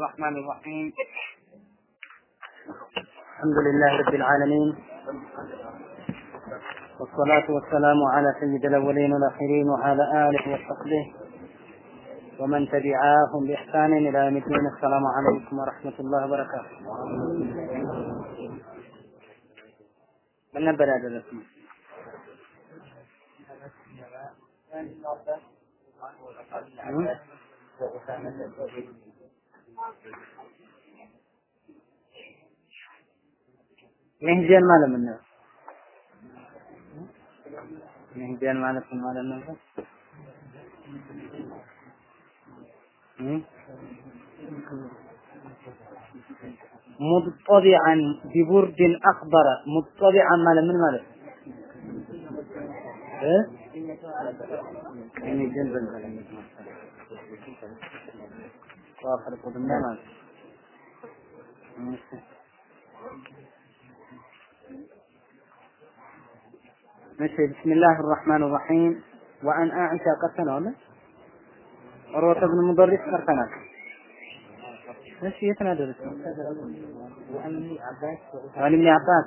الرحمن الرحيم. الحمد لله رب العالمين. والصلاة والسلام على سيد الأولين والآخرين وعلى آله وصحبه ومن تبعاهم بإحسان إلى يوم الدين. السلام عليكم ورحمة الله وبركاته. من نبدأ هذا الاسم መህጀን ማለት ምን ነው? መህጀን ማለት ምን ማለት ነው? ሙጥቢዐን ቢቡርድን አኽበረ ሙጥቢዐን ማለት ምን ማለት ነው? እ Claro, نعم. بسم الله الرحمن الرحيم. وأن أعشى قتلون عروة بن مضرس مشي ماشي يتنادى وعن ابن عباس.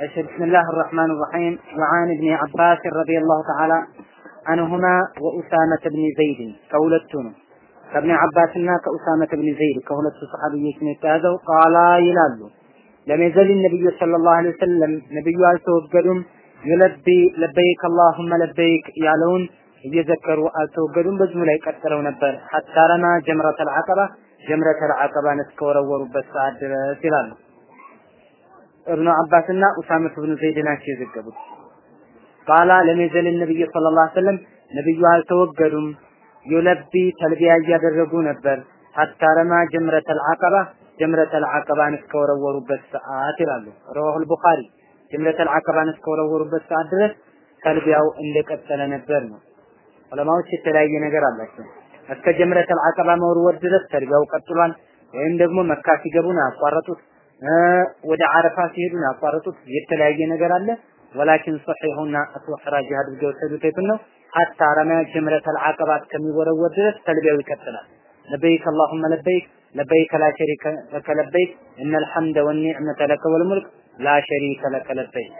عشى بسم الله الرحمن الرحيم. وعن ابن عباس رضي الله تعالى عنهما وأسامة بن زيد قولتهم ከብኒ አባስና ከኡሳመተ ብን ዘይድ ከሁለቱ ሰሐቢዎች ነው የተያዘው። ቃላ ይላሉ لم يزل النبي صلى الله عليه وسلم ነብዩ አልተወገዱም። يلبي لبيك اللهم لبيك ያለውን እየዘከሩ አልተወገዱም። በዚሁ ላይ ቀጥለው ነበር። حتى رمى جمرة العقبة جمرة العقبة ን እስከወረወሩበት ሰዓት ድረስ ይላሉ። እብኑ አባስና ኡሳመት ብኑ ዘይድ ናቸው የዘገቡት። قالا لم يزل النبي صلى الله عليه وسلم ነብዩ አልተወገዱም። يلبي ተልቢያ እያደረጉ ነበር ሐታ ጀምረተል ዐቀባ ጀምረተል ዐቀባን እስከወረወሩበት ሰዓት ይላሉ። ረዋሁል ቡኻሪ ጀምረተል ዐቀባን እስከወረወሩበት ሰዓት ድረስ ተልቢያው እንደቀጠለ ነበር ነው። ዑለማዎች የተለያየ ነገር አላቸው። እስከ ጀምረተል ዐቀባ መወርወር ድረስ ተልቢያው ቀጥሏል፣ ወይም ደግሞ መካ ሲገቡ ነው ያቋረጡት፣ ወደ አረፋ ሲሄዱ ነው ያቋረጡት። የተለያየ ነገር አለ። ወላኪን ሰሒሁና አስወሕ ራጂህ አድርገው የወሰዱት ነው? ሐታ ረማ ጀምረተል ዐቀባት ከሚወረወር ድረስ ተልቢያው ይቀጥላል። ለበይክ አላሁመ ለበይክ ለበይከ ላ ሸሪከ ለከ ለበይክ እነል ሐምደ ወኒዕመተ ለከ ወልሙልክ ላ ሸሪከ ለከ ለበይክ።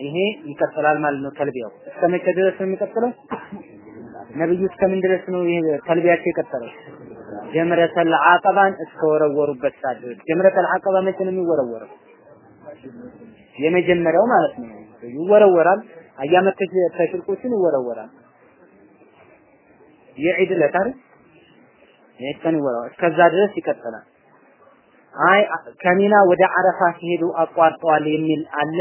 ይሄ ይቀጥላል ማለት ነው። ተልቢያው እስከ መቼ ድረስ ነው የሚቀጥለው? ነብዩ እስከምን ድረስ ነው ይሄ ተልቢያቸው የቀጠለው? ጀምረተል ዐቀባን እስከወረወሩበት ሰዓት ድረስ። ጀምረተል ዐቀባ መቼ ነው የሚወረወረው? የመጀመሪያው ማለት ነው። ይወረወራል አያመት ተሽርቆችን ይወረወራል። የዒድ ዕለት አይደል? የቀን ይወረወራል። እስከዛ ድረስ ይቀጥላል። አይ ከሚና ወደ አረፋ ሲሄዱ አቋርጠዋል የሚል አለ።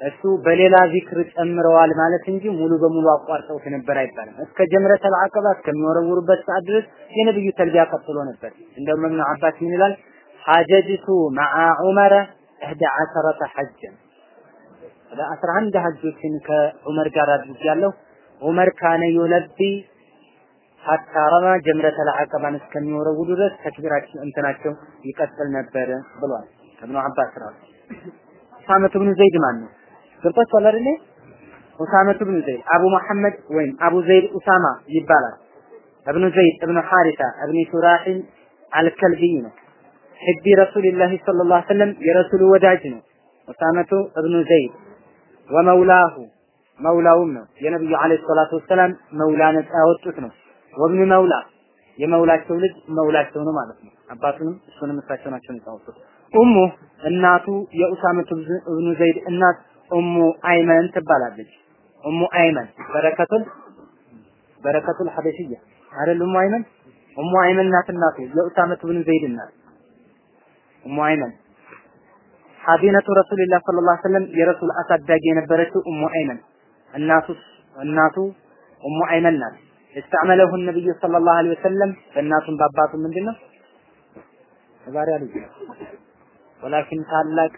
እሱ በሌላ ዚክር ጨምረዋል ማለት እንጂ ሙሉ በሙሉ አቋርጠውት ነበር አይባልም። እስከ ጀምረተል ዐቀባ እስከሚወረውሩበት ሰዓት ድረስ የነብዩ ተልቢያ ቀጥሎ ነበር። እንደውም ኢብኑ አባስ ምን ይላል? حججت مع عمر إحدى عشرة حجة ወደ 11 ሐጆችን ከዑመር ጋር አድርጌያለሁ። ዑመር كان يلبي حتى رمى جمرة العقبة ን እስከሚወረውሩ ድረስ ተክቢራቸው እንትናቸው ይቀጥል ነበር ብሏል። እብኑ አባስ ራሱ ኡሳመት ብኑ ዘይድ ማን ነው? ገብቷችኋል አይደል? ኡሳመት ብኑ ዘይድ አቡ መሐመድ ወይም አቡ ዘይድ ኡሳማ ይባላል። እብኑ ዘይድ እብኑ ሐሪሳ እብኑ ሱራሒል አልከልቢይ ነው። ሕቢ ረሱልላህ ሰለላሁ ዐለይሂ ወሰለም የረሱሉ ወዳጅ ነው። ኡሳመቱ እብኑ ዘይድ ወመውላሁ መውላውም ነው። የነብዩ አለይሂ ሰላቱ ወሰላም መውላ ነፃ ያወጡት ነው። ወብኑ መውላ የመውላቸው ልጅ መውላቸው ነው ማለት ነው። አባቱንም እሱንም እሳቸው ናቸው ነፃ ያወጡት። ኡሙ እናቱ የኡሳመቱ እብኑ ዘይድ እናት ኡሙ አይመን ትባላለች። ኡሙ አይመን በረከቱል በረከቱል ሐበሽያ አይደል? ኡሙ አይመን ኡሙ አይመን ናት እናቱ የኡሳመቱ እብኑ ዘይድ እናት ኡሙ አይመን ሐዲነቱ ረሱልላህ ሰለላሁ ዐለይሂ ወሰለም የረሱል አሳዳጊ የነበረችው ኡሙ አይመን እናቱ እናቱ ኡሙ አይመን ናት። استعمله النبي صلى الله عليه وسلم በእናቱም በአባቱ ምንድነው ባሪያ ልጅ ወላኪን ታላቅ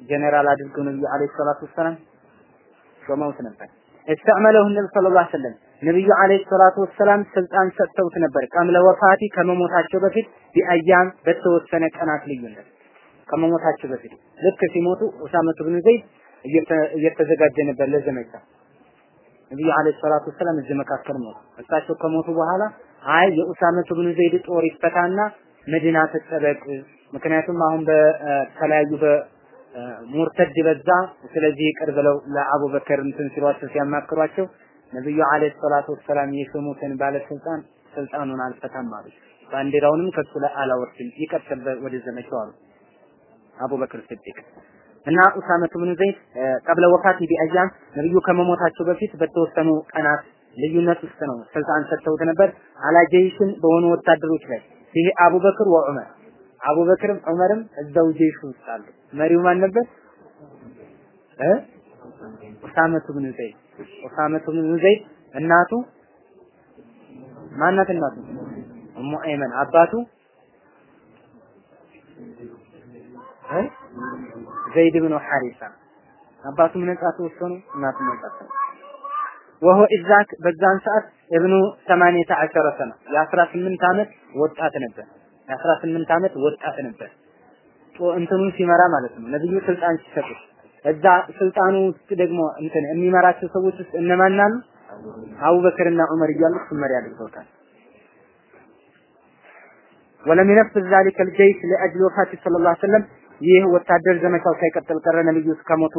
ጀነራል አድርገው ነብዩ አለይሂ ሰላቱ ወሰላም ሾመውት ነበር። استعمله النبي صلى الله عليه وسلم ነብዩ አለይሂ ሰላቱ ወሰላም ስልጣን ሰጥተውት ነበር። ቀምለ ወፋቲ ከመሞታቸው በፊት ቢአያም በተወሰነ ቀናት ልዩነት ከመሞታቸው በፊት ልክ ሲሞቱ ኡሳመቱ ብን ዘይድ እየተዘጋጀ ነበር ለዘመቻ ነብዩ عليه الصلاة والسلام እዚህ መካከል ሞቱ። እሳቸው ከሞቱ በኋላ አይ የኡሳመቱ ብን ዘይድ ጦር ይፈታና መዲና ትጠበቅ። ምክንያቱም አሁን በተለያዩ በሙርተድ በዛ፣ ስለዚህ ይቅር ብለው ለአቡበከር እንትን ሲሏቸው ሲያማክሯቸው ነብዩ አለይሂ ሰላቱ ወሰላም የሾሙትን ባለስልጣን ስልጣኑን አልፈታም አሉ። ባንዲራውንም ከሱ ላይ አላወርድም ይቀጥል ወደ ዘመቻው አሉ አቡበክር ስዲቅ እና ኡሳመቱ ብን ዘይድ ቀብለ ወፋቲ ቢአያም ነብዩ ከመሞታቸው በፊት በተወሰኑ ቀናት ልዩነት ውስጥ ነው ስልጣን ሰጥተውት ነበር። አላጀይሽን በሆኑ ወታደሮች ላይ ይሄ አቡበክር ወዑመር አቡበክርም ዑመርም እዛው ጀይሽ ውስጥ አሉ። መሪው ማን ነበር? እ ኡሳመቱ ብን ዘይድ ኡሳመቱ ብን ዘይድ እናቱ ማናት? እናቱ ኡሙ አይመን አባቱ ዘይድ ብን ሐሪሳ አባቱ ነጻ ተወሰኑ እናቱ ነጻ ተወሰኑ ወሆ ኢዛክ በዛን ሰዓት እብኑ 18 ሰነ የ18 ዓመት ወጣት ነበር። የ18 ዓመት ወጣት ነበር። እንትኑን ሲመራ ማለት ነው። ነብዩ ስልጣን ሲሰጡ እዛ ስልጣኑ ውስጥ ደግሞ እንትን የሚመራቸው ሰዎች ውስጥ እነማን አሉ? አቡበክርና ዑመር እያሉ መሪ አድርገውታል። ولم ينفذ ذلك الجيش لأجل وفاة صلى الله عليه وسلم ይህ ወታደር ዘመቻው ሳይቀጥል ቀረ። ነብዩ እስከሞቱ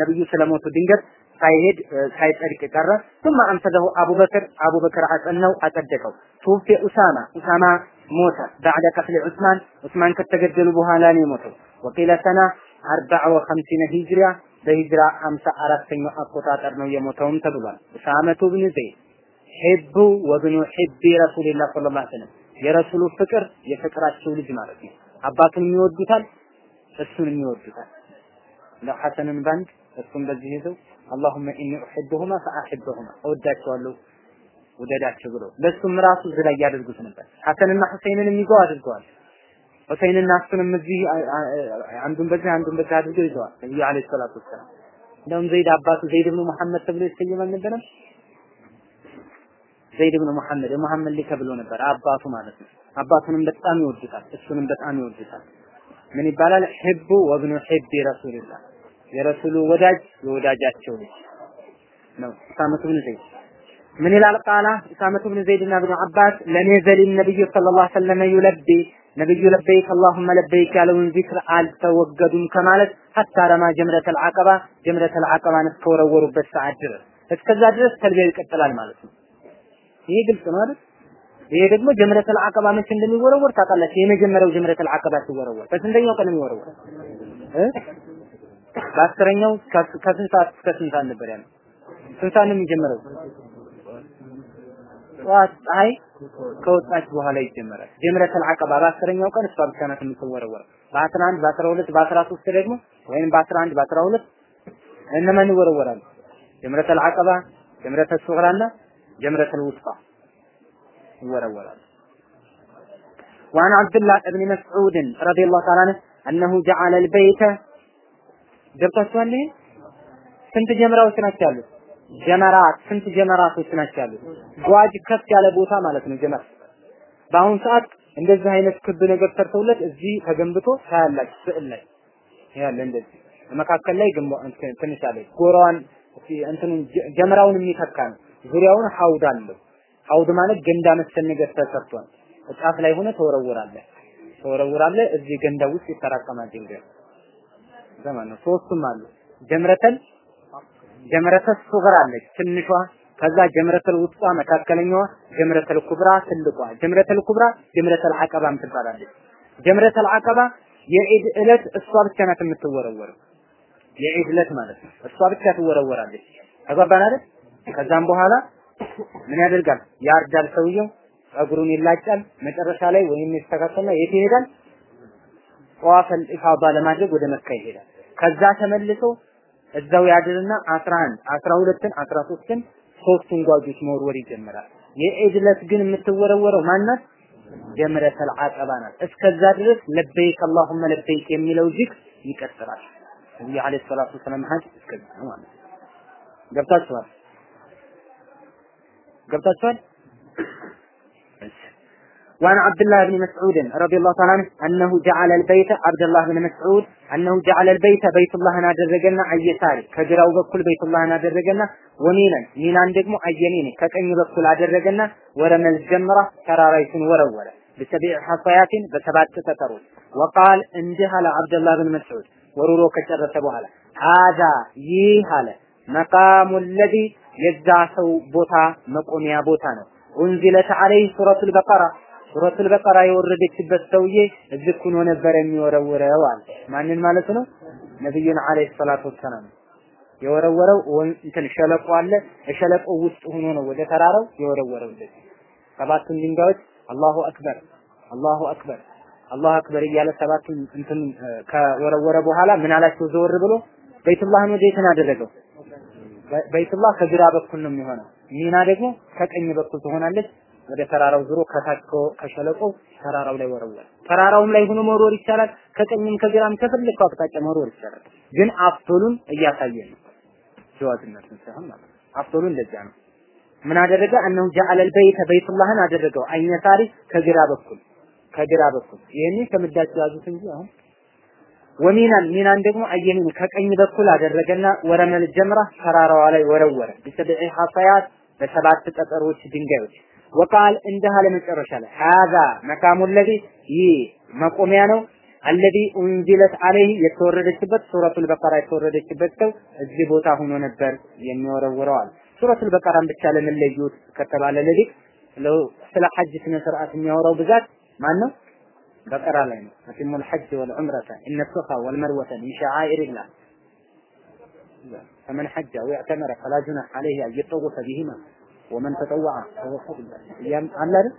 ነብዩ ስለሞቱ ድንገት ሳይሄድ ሳይጸድቅ ቀረ። ثم أنفذه أبو بكر أبو بكر አጸናው አጸደቀው። توفي أسامة أسامة ሞተ بعد قتل عثمان عثمان ከተገደሉ በኋላ ነው የሞተው። وقيل سنة 54 ሂጅሪያ በሂጅራ 54ኛው አቆጣጠር ነው የሞተውም ተብሏል። ኡሳመቱ ብን ዘይድ ሒቡ ወብኑ ሒቢ ረሱልላህ ሰለላሁ ዐለይሂ ወሰለም የረሱሉ ፍቅር የፍቅራቸው ልጅ ማለት ነው። አባቱን ይወዱታል፣ እሱንም ይወዱታል። ለሐሰንን ባንድ እሱም በዚህ ይዘው አላሁመ ኢኒ ኡሂቡሁማ ፈአሂብሁማ እወዳቸዋለሁ ውደዳቸው ብሎ ለሱም ራሱ እዚህ ላይ ያደርጉት ነበር። ሐሰንና ሁሴንን የሚገው አድርገዋል። ሁሴንና እሱንም እዚህ አንዱን በዚህ አንዱን በዚህ አድርገው ይዘዋል። ነብዩ አለይሂ ሰላቱ ወሰላም እንደውም ዘይድ አባቱ ዘይድ ብኑ መሐመድ ተብሎ ይሰየም አልነበረም? ዘይድ ብኑ መሐመድ የመሐመድ ልጅ ተብሎ ነበር አባቱ ማለት ነው። አባቱንም በጣም ይወዱታል፣ እሱንም በጣም ይወዱታል። ምን ይባላል? حب وابن حب رسول الله የረሱሉ ወዳጅ የወዳጃቸው ልጅ ነው። ኡሳመቱ ብን ዘይድ ምን ይላል? قالا ኡሳመቱ ብን ዘይድና ብኑ አባስ لم يزل النبي صلى الله عليه وسلم يلبي ነብዩ لبيك اللهم لبيك ያለውን ዚክር አልተወገዱም ከማለት حتى رمى جمرة العقبة جمرة العقبة ን እስከወረወሩበት ሰዓት ድረስ እስከዛ ድረስ ተልቢያው ይቀጥላል ማለት ነው። ይሄ ግልጽ ነው አይደል? ይሄ ደግሞ ጀምረተል አቀባ መቼ እንደሚወረወር ታውቃላችሁ። የመጀመሪያው ጀምረተል አቀባ ሲወረወር በስንተኛው ቀን የሚወረወር እ በአስረኛው ከስንት ሰዓት እስከ ስንት ሰዓት ነበር ያለው? ስንት ሰዓት ነው የሚጀምረው? ጠዋት ፀሐይ ከወጣች በኋላ ይጀመራል። ጀምረተል አቀባ በአስረኛው ቀን እሷ ብቻ ናት የምትወረወረው። በአስራ አንድ በአስራ ሁለት በአስራ ሶስት ደግሞ ወይም በአስራ አንድ በአስራ ሁለት እነማን ይወረወራሉ? ጀምረተል አቀባ፣ ጀምረተል ሱግራና ጀምረተል ውስጣ ይወረወራሉ። وعن عبد الله بن مسعود رضي الله تعالى عنه أنه جعل البيت ገብታችኋል? ይሄ ስንት ጀመራዎች ናቸው ያሉት? ጀመራት ስንት ጀመራቶች ናቸው ያሉት? ጓጅ ከፍ ያለ ቦታ ማለት ነው ጀመር። በአሁን ሰዓት እንደዚህ አይነት ክብ ነገር ሰርተውለት እዚህ ተገንብቶ ታያላችሁ ስዕል ላይ ያለ እንደዚህ መካከል ላይ ግንባ ትንሽ አለ ጎራዋን እንትኑን ጀመራውን የሚተካ ነው። ዙሪያውን ሐውድ አለው። ሐውድ ማለት ገንዳ መሰል ነገር ተሰርቷል። ጫፍ ላይ ሆነ ተወረውራለህ ተወረውራለህ። እዚህ ገንዳ ውስጥ ይጠራቀማል ድንጋይ ዘመን ነው። ሶስቱም አሉ። ጀምረተል ጀምረተል ሱግራ አለች ትንሿ፣ ከዛ ጀምረተል ውስጧ መካከለኛዋ፣ ጀምረተል ኩብራ ትልቋ። ጀምረተል ኩብራ ጀምረተል አቀባም ትባላለች። ጀምረተል አቀባ የዒድ ዕለት እሷ ብቻ ናት የምትወረወረው። የዒድ ዕለት ማለት ነው። እሷ ብቻ ትወረወራለች። ተግባባን አይደል? ከዛም በኋላ ምን ያደርጋል? ያርዳል ሰውየው፣ ጸጉሩን ይላጫል። መጨረሻ ላይ ወይም ይስተካከልና የት ይሄዳል? ጠዋፈል ኢፋዳ ለማድረግ ወደ መካ ይሄዳል። ከዛ ተመልሶ እዛው ያድርና 11 12ን 13ን ሶስቱን ጓጆች መወርወር ይጀምራል። የዒድ ዕለት ግን የምትወረወረው ማናት? ጀምረተል አቀባ ናት። እስከዛ ድረስ ለበይክ አላሁመ ለበይክ የሚለው ዚክር ይቀጥላል። ነብዩ አለይሂ ሰላቱ ወሰላም ሀጅ እስከዛ ነው ማለት ነው። ገብታችኋል? ገብታችኋል? وعن عبد الله بن مسعود رضي الله تعالى عنه أنه جعل البيت عبد الله بن مسعود أنه جعل البيت بيت الله نادرجنا أيساري كجراو بكل بيت الله نادرجنا ومينا مينان دقمو أيميني كقني بكل أدرجنا ورمى الجمرة ترارايسن ورورة بسبع حصيات በሰባት ጠጠሮች وقال እንዲህ አለ አብደላህ ብን መስዑድ ወሩሮ ከጨረሰ በኋላ ሀዛ ይህ አለ መቃሙ ለዚ የዛ ሰው ቦታ መቆሚያ ቦታ ነው። ኡንዚለት አለይህ ሱረቱል በቀራ ሱረቱል በቀራ የወረደችበት ሰውዬ እዚህ ሆኖ ነበር የሚወረውረው አለ። ማንን ማለት ነው? ነብዩን አለይሂ ሰላቱ ወሰላም። የወረወረው እንትን ሸለቆ አለ። የሸለቆ ውስጥ ሆኖ ነው ወደ ተራራው የወረወረው እንደዚህ። ሰባቱን ድንጋዮች አላሁ አክበር አላሁ አክበር አላሁ አክበር እያለ ሰባቱን እንትን ከወረወረ በኋላ ምን አላቸው? ዘወር ብሎ በይቱላህን ወዴትን አደረገው በይቱላህ ከግራ በኩል ነው የሚሆነው። ሚና ደግሞ ከቀኝ በኩል ትሆናለች። ወደ ተራራው ዙሮ ከታች ከሸለቆ ተራራው ላይ ወረወረ። ተራራውም ላይ ሆኖ መሮር ይቻላል። ከቀኝም ከግራም ከፈለከው አቅጣጫ መሮር ይቻላል። ግን አፍሉን እያሳየ ነው። ጀዋዝነት ሳይሆን ማለት ነው። እንደዚያ ነው። ምን አደረገ? እነሆ ጃአለል በይተ በይቱላህን አደረገው አይነሳሪ ከግራ በኩል ከግራ በኩል ይሄን ከምዳችሁ ያዙት እንጂ አሁን ወሚናን ሚናን ደግሞ አየሚን ከቀኝ በኩል አደረገና ወረመል ጀምራ ተራራዋ ላይ ወረወረ። ቢሰብዒ ሐሳያት በሰባት ጠጠሮች ድንጋዮች። ወቃል እንዲህ አለ መጨረሻ ላይ ሀዛ መካሙ ለዚ ይህ መቆሚያ ነው። አለዚ ኡንዚለት አለይህ የተወረደችበት ሱረቱል በቀራ የተወረደችበት ሰው እዚህ ቦታ ሆኖ ነበር የሚወረውረው አለ ሱረቱል በቀራን ብቻ ለምን ለዩት ከተባለ ለሊቅ ስለ ሐጅ ስነ ስርዓት የሚያወራው ብዛት ማን ነው? በቀራ ላይ ነው። አቲሙል ሐጅ ወልዑምረተ ኢነ ሶፋ ወልመርወተ ሚን ሸዓኢሪላህ فمن حج أو اعتمر فلا جناح عليه أن يطوف بهما ومن تطوع فهو فضل እያም አለ አይደል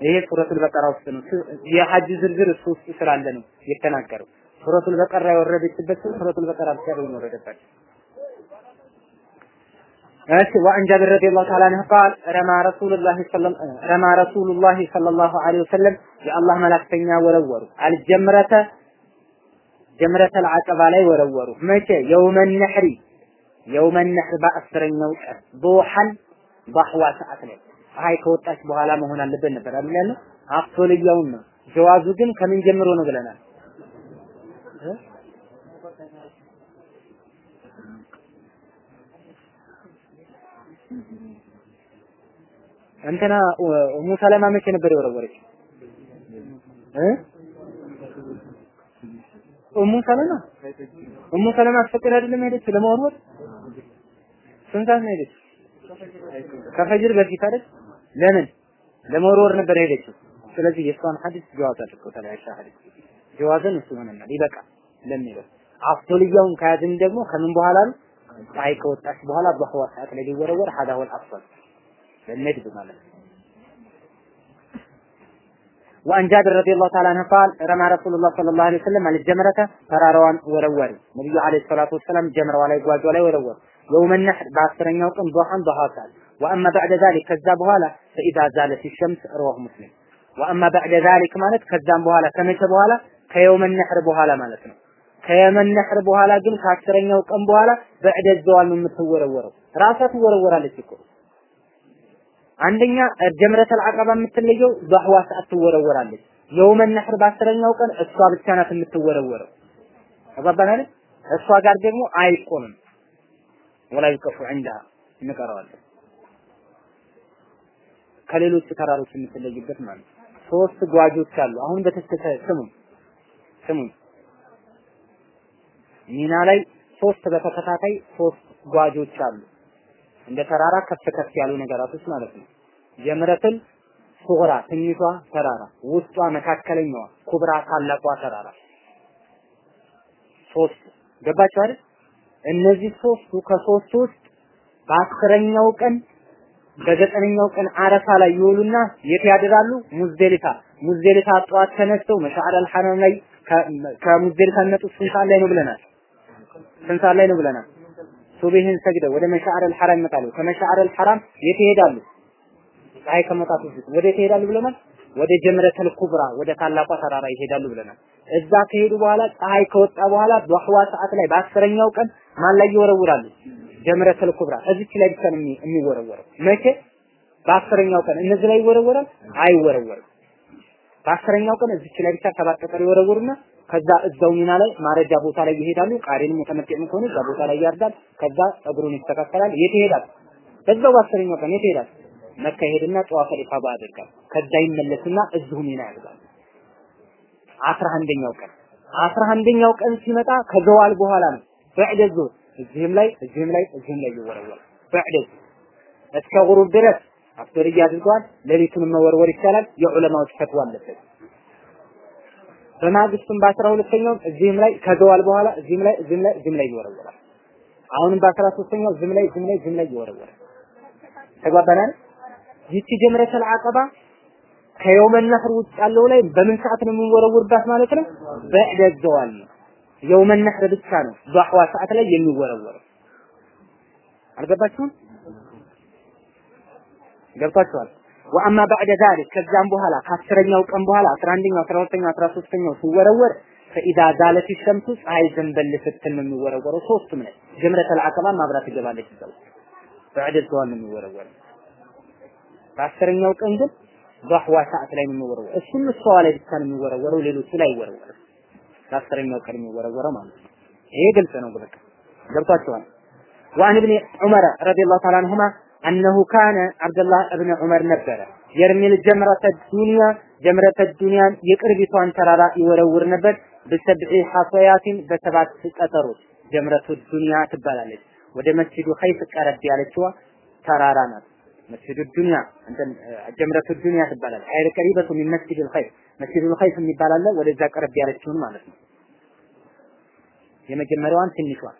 ይሄ ሱረቱል በቀራ ውስጥ ነው የሐጅ ዝርዝር እሱ ውስጥ ስላለ ነው የተናገረው ሱረቱል በቀራ የወረደችበት ሱረቱል በቀራ ብቻ ነው የወረደበት እሺ ወአን ጃብር ረዲየላሁ ተዓላ አንሁ ቃል ረማ ረሱሉላህ ረማ ረሱሉላህ ሰለላሁ ዐለይሂ ወሰለም የአላህ መላክተኛ ወረወሩ። አልጀምረተ ጀምረተል አቀባ ላይ ወረወሩ። መቼ? የውመን ነህሪ የውመን ነህር በአስረኛው ቀን ዱሐን ባህዋ ሰዓት ላይ። ፀሐይ ከወጣች በኋላ መሆን አለበት ነበር አይደል ያለው? አፍቶልያውን ነው። ጀዋዙ ግን ከምን ጀምሮ ነው ብለናል እንትና ኡሙ ሰለማ መቼ ነበር የወረወረች እ? ኡሙ ሰለማ? ኡሙ ሰለማ አስፈቅድ አይደለም ሄደች ለመወርወር? ስንት ሰዓት ነው ሄደች ከፈጅር በፊት አይደል? ለምን? ለመወርወር ነበር ሄደችው ስለዚህ የእሷን ሐዲስ ጀዋዝ አድርጎታል። አይሻ ሐዲስ ጀዋዝን እሱ ሆነናል ይበቃል ለሚለው። አፍቶልያውን ከያዝን ደግሞ ከምን በኋላ ነው? ፀሐይ ከወጣች በኋላ በህዋ ሰዓት ላይ ሊወረወር ሀዳ ሁል አፍضل ለነድብ ማለት ነው وعن جابر رضي الله تعالى عنه قال رمى رسول الله صلى الله عليه وسلم على الجمرة تراروان ورور النبي عليه الصلاة والسلام جمر ولا يقواج ولا يورور يوم النحر بعثرين يوم ضحى ضحى سال وأما بعد ذلك كذاب بهالا فإذا زالت الشمس رواه مسلم وأما بعد ذلك مالت كذاب بهالا كميت بهالا كيوم النحر بهالا مالتنا ከየመን ነህር በኋላ ግን ከአስረኛው ቀን በኋላ በዕደ ዘዋል ነው የምትወረወረው። ራሷ ትወረወራለች እኮ አንደኛ ጀምረተል አቀባ የምትለየው በህዋ ሰዓት ትወረወራለች። የውመ ነህር በአስረኛው ቀን እሷ ብቻ ናት የምትወረወረው። ተባባናል። እሷ ጋር ደግሞ አይቆምም። ወላ ይቀፉ ዐንዳ እንቀረዋለን። ከሌሎች ተራሮች የምትለይበት ማለት ነው። ሶስት ጓጆች አሉ። አሁን በትክክል ስሙ ስሙ። ሚና ላይ ሶስት በተከታታይ ሶስት ጓጆች አሉ። እንደ ተራራ ከፍ ከፍ ያሉ ነገራቶች ማለት ነው። ጀምረትን ሱግራ ትንሿ ተራራ፣ ውስጧ መካከለኛዋ፣ ኩብራ ታላቋ ተራራ ሶስት ገባችሁ አይደል? እነዚህ ሶስቱ ከሶስቱ ውስጥ በአስረኛው ቀን በዘጠነኛው ቀን አረፋ ላይ ይውሉና የት ያድራሉ? ሙዝደሊፋ ሙዝደሊፋ ጠዋት ተነስተው መሻዕረል ሐረም ላይ ከሙዝደሊፋ የሚመጡት ስንት ሰዓት ላይ ነው ብለናል? ስንት ሰዓት ላይ ነው ብለናል? ሱብሂን ሰግደው ወደ መሻዕረል ሐራም ይመጣሉ። ከመሻዕረል ሐራም የት ይሄዳሉ? ፀሐይ ከመውጣቱ በፊት ወደ የት ይሄዳሉ ብለናል? ወደ ጀምረተል ኩብራ ወደ ታላቋ ተራራ ይሄዳሉ ብለናል። እዛ ከሄዱ በኋላ ፀሐይ ከወጣ በኋላ በህዋ ሰዓት ላይ በአስረኛው ቀን ማን ላይ ይወረውራሉ? ጀምረተል ኩብራ እዚች ላይ ብቻ ነው የሚወረወረው። መቼ? በአስረኛው ቀን እነዚህ ላይ ይወረወራል? አይወረወርም። በአስረኛው ቀን እዚች ላይ ብቻ ሰባት ጠጠር ይወረውሩና ከዛ እዛው ሚና ላይ ማረጃ ቦታ ላይ ይሄዳሉ። ቃሪን ሙተመጥዕም ከሆነ እዛ ቦታ ላይ ያርዳል። ከዛ ጸጉሩን ይስተካከላል። የት ይሄዳል? በዛው በአስረኛው ቀን የት ይሄዳል? መካ ይሄድና ጠዋፈ ኢፋዳ ያደርጋል። ከዛ ይመለስና እዚሁ ሚና ያደርጋል። አስራ አንደኛው ቀን አስራ አንደኛው ቀን ሲመጣ ከዘዋል በኋላ ነው በዕደ ዙር እዚህም ላይ እዚህም ላይ እዚህም ላይ ይወረወራል። በዕደ እስከ ጉሩብ ድረስ አፍጥርያ አድርገዋል። ሌሊቱን መወርወር ይቻላል። የዑለማዎች ፈትዋ አለበት። በማግስቱም በአስራ ሁለተኛው እዚህም ላይ ከዘዋል በኋላ እዚህም ላይ እዚህም ላይ እዚህም ላይ ይወረወራል። አሁንም በአስራ ሶስተኛው እዚህም ላይ እዚህም ላይ እዚህም ላይ ይወረወራል። ተግባባናል? ይቺ ጀምረተል አቀባ ከየውመ ነህር ውጭ ያለው ላይ በምን ሰዓት ነው የሚወረውርባት ማለት ነው? በዕደ ዘዋል ነው። የውመ ነህር ብቻ ነው ዷህዋ ሰዓት ላይ የሚወረወረው። አልገባችሁም? ገብቷችኋል? ወአማ ባዕደ ዛሊክ ከዛም በኋላ ከአስረኛው ቀን በኋላ አስራ አንደኛው አስራ ሁለተኛው አስራ ሶስተኛው ሲወረወር ፈኢዛ ዛለት ሸምሱ ፀሐይ ዘንበል ስትል ነው የሚወረወረው። ሶስቱም ላይ ጀምረተል አቀባ ማብራት ትገባለች እዛው በዕደ ዘዋል ነው የሚወረወረው። በአስረኛው ቀን ግን ዷህዋ ሰዓት ላይ ነው የሚወረወረው። እሱም እሷዋ ላይ ብቻ ነው የሚወረወረው፣ ሌሎቹ ላይ አይወረወርም። በአስረኛው ቀን የሚወረወረው ማለት ነው። ይሄ ግልጽ ነው። በቃ ገብቷችኋል። وعن ابن عمر رضي الله تعالى عنهما አነሁ ካነ አብደላህ እብነ ዑመር ነበረ يرمي الجمرة الدنيا جمرة الدنيا ን የቅርቢቷን ተራራ ይወረውር ነበር بسبع حصيات በሰባት ጠጠሮች جمرة الدنيا ትባላለች። ወደ መስጂዱ ኸይፍ ቀረብ ያለችዋ ተራራ ናት። መስጂዱ ዱንያ እንትን جمرة الدنيا ትባላለች። أي القريبة من مسجد الخيف መስጂዱ ኸይፍ የሚባል አለ። ወደዛ ቀረብ ያለችውን ማለት ነው። የመጀመሪያዋን ትንሿን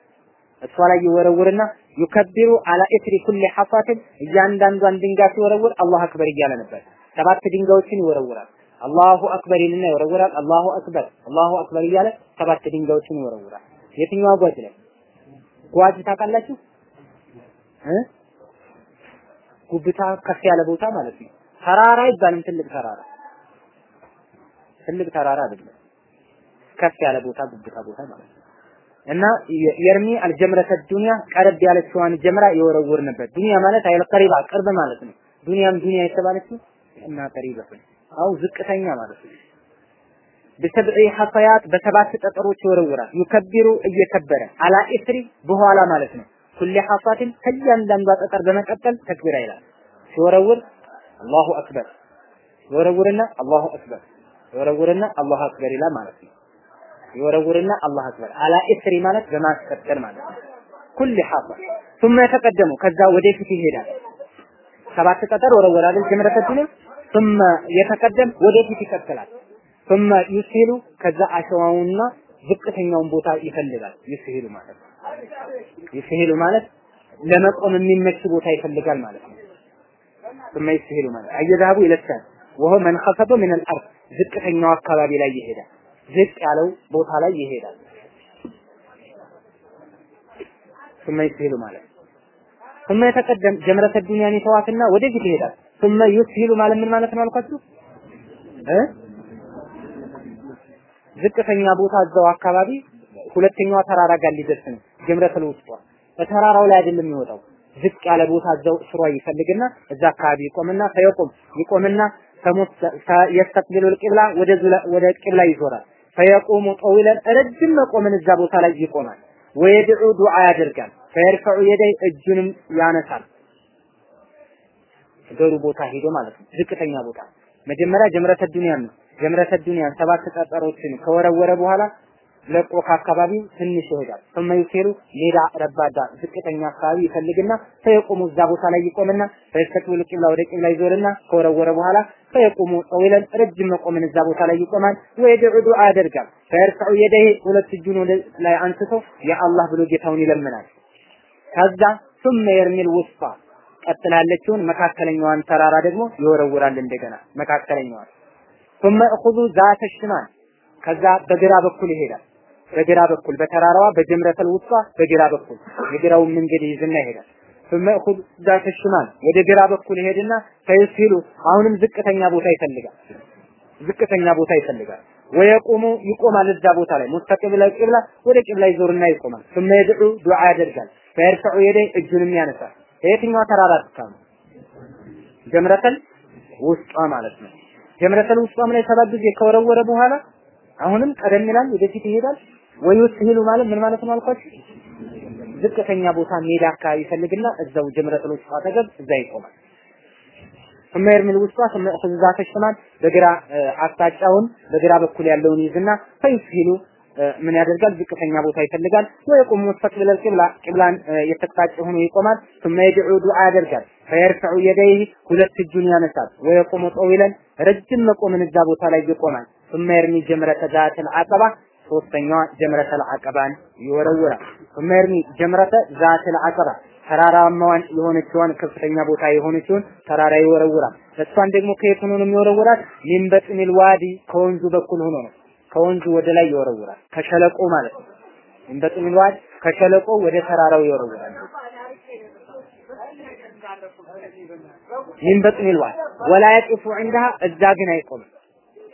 እሷ ላይ ይወረውርና يكبر على إثر كل حصاة እያንዳንዷን ድንጋይ ሲወረውር አላሁ አክበር እያለ ነበር። ሰባት ድንጋዮችን ይወረውራል። አላሁ አክበር ይልና ይወረውራል። አላሁ አክበር አላሁ አክበር እያለ ሰባት ድንጋዮችን ይወረውራል። የትኛዋ ጓጅ ላይ ጓጅ ታውቃላችሁ እ ጉብታ ከፍ ያለ ቦታ ማለት ነው። ተራራ አይባልም። ትልቅ ተራራ ትልቅ ተራራ አይደለም። ከፍ ያለ ቦታ ጉብታ ቦታ ማለት ነው። እና يرمي الجمرة الدنيا ቀረብ ያለችዋን جمرة ይወረውር ነበር። دنيا ማለት أي القريبة ቅርብ ማለት ነው። دنيا ም دنيا የተባለችው እና قريبة أو ዝቅተኛ ማለት ነው። بسبع حصيات በሰባት ጠጠሮች ይወረውራል። يكبر እየከበረ على إثر በኋላ ማለት ነው። كل حصاة ከእያንዳንዷ ጠጠር በመቀጠል ተክቢራ ይላል። ሲወረውር አላሁ አክበር ይወረውርና አላሁ አክበር ይወረውርና አላሁ አክበር ይላል ማለት ነው። ይወረውርና አላህ አክበር አላ ኢስሪ ማለት በማስቀጠል ማለት ነው። ኩል ሐሳ ثم የተቀደሙ ከዛ ወደፊት ይሄዳል። ሰባት ጠጠር ወረወረ አይደል ጀምረተ ዱንያ ثم የተቀደም ወደፊት ይቀጥላል። ثم ይስሂሉ ከዛ አሸዋውና ዝቅተኛውን ቦታ ይፈልጋል። ይስሂሉ ማለት ነው። ይስሂሉ ማለት ለመቆም የሚመች ቦታ ይፈልጋል ማለት ነው። ثم ይስሂሉ ማለት አየዛቡ ይለሳል ወሆ መንኸፈበ ምን الارض ዝቅተኛው አካባቢ ላይ ይሄዳል። ዝቅ ያለው ቦታ ላይ ይሄዳል። ثم ይስሂሉ ማለት ثم የተቀደም ጀምረተ ዱንያን ይተዋትና ወደፊት ይሄዳል። ثم ይስሂሉ ማለት ምን ማለት ነው አልኳችሁ እ ዝቅተኛ ቦታ እዛው አካባቢ ሁለተኛዋ ተራራ ጋር ሊደርስ ነው። ጀምረተል ውስጧ በተራራው ላይ አይደለም የሚወጣው ዝቅ ያለ ቦታ እዛው ስሯ ይፈልግና እዛ አካባቢ ይቆምና ፈየቁም ይቆምና የስተቅቢሉ ልቂብላ ወደ ወደ ቂብላ ይዞራል። ፈየቁሙ ጠዊለን ረጅም መቆምን እዛ ቦታ ላይ ይቆማል። ወየድዑ ዱዓ ያደርጋል። ፈየርፈዑ የደይ እጁንም ያነሳል። ገሩ ቦታ ሄዶ ማለት ነው። ዝቅተኛ ቦታ መጀመሪያ ጀምረተ ዱንያን ነው። ጀምረተ ዱንያን ሰባት ጠጠሮችን ከወረወረ በኋላ ለቆ ከአካባቢው ትንሽ ይሄዳል። ثم ይሲሩ ሜዳ ረባዳ ዝቅተኛ አካባቢ ይፈልግና ፈየቁሙ እዛ ቦታ ላይ ይቆምና ፈየስተቅቢሉ ቂብላ ወደ ቂብላ ይዞርና ከወረወረ በኋላ ፈየቁሙ ጠዊለን ረጅም መቆምን እዛ ቦታ ላይ ይቆማል። ወየድዑ ዱዓ ያደርጋል። ፈየርፈዑ የደህ ሁለት እጁን ወደ ላይ አንስቶ የአላህ ብሎ ጌታውን ይለምናል። ከዛ ثم يرمي الوسطى ቀጥላለችውን መካከለኛዋን ተራራ ደግሞ ይወረውራል እንደገና መካከለኛዋን ثم اخذ ذات الشمال ከዛ በግራ በኩል ይሄዳል። በግራ በኩል በተራራዋ በጀምረተል ውስጧ በግራ በኩል የግራውን መንገድ ይዝና ይሄዳል። ثم اخذ ذات الشمال ወደ ግራ በኩል ይሄድና ፈይሲሉ አሁንም ዝቅተኛ ቦታ ይፈልጋል። ዝቅተኛ ቦታ ይፈልጋል። ወየቁሙ ይቆማል እዛ ቦታ ላይ ሙስተቅቢለ ቂብላ ወደ ቂብላ ይዞርና ይቆማል። ثم يدعو ዱዓ ያደርጋል። ፈየርፈዑ የደይ እጁንም ያነሳል። የትኛዋ ተራራ ትካም ጀምረተል ውስጧ ማለት ነው። ጀምረተል ውስጧም ላይ ሰባት ጊዜ ከወረወረ በኋላ አሁንም ቀደም ይላል፣ ወደፊት ይሄዳል። ወይስሂሉ ማለት ምን ማለት ነው አልኳችሁ? ዝቅተኛ ቦታ ሜዳ አካባቢ ይፈልግና እዛው ጀምረተል ውስጥ አጠገብ እዛ ይቆማል። ثم يرمي الوسطى ثم يأخذ ذات الشمال በግራ አቅጣጫውን በግራ በኩል ያለውን ይዝና ፈይስሂሉ ምን ያደርጋል? ዝቅተኛ ቦታ ይፈልጋል። ወይቁም ሙስተቅቢለ ቂብላ ቂብላን የተቅጣጨ ሆኖ ይቆማል። ثم يدعو ዱዓ ያደርጋል። ፈየርፈዑ የደይህ ሁለት እጁን ያነሳል። ወየቁሙ ጠዊለን ረጅም መቆምን እዛ ቦታ ላይ ይቆማል። ثم يرمي جمرة ذات العقبة ሶስተኛዋ ጀምረተ አቀባን ይወረውራል። ثم يرمي جمرة ذات العقبة ተራራማዋን የሆነችዋን ከፍተኛ ቦታ የሆነችውን ተራራ ይወረውራል። እሷን ደግሞ ከየት ሆኖ ነው የሚወረውራት? ሚን በጥኒል ዋዲ ከወንዙ በኩል ሆኖ ነው። ከወንዙ ወደ ላይ ይወረውራል። ከሸለቆ ማለት ነው። ሚን በጥኒል ዋዲ ከሸለቆ ወደ ተራራው ይወረውራል። ሚን በጥኒል ዋዲ ወላ የቂፉ ዐንደሃ እዛ ግን አይቆምም።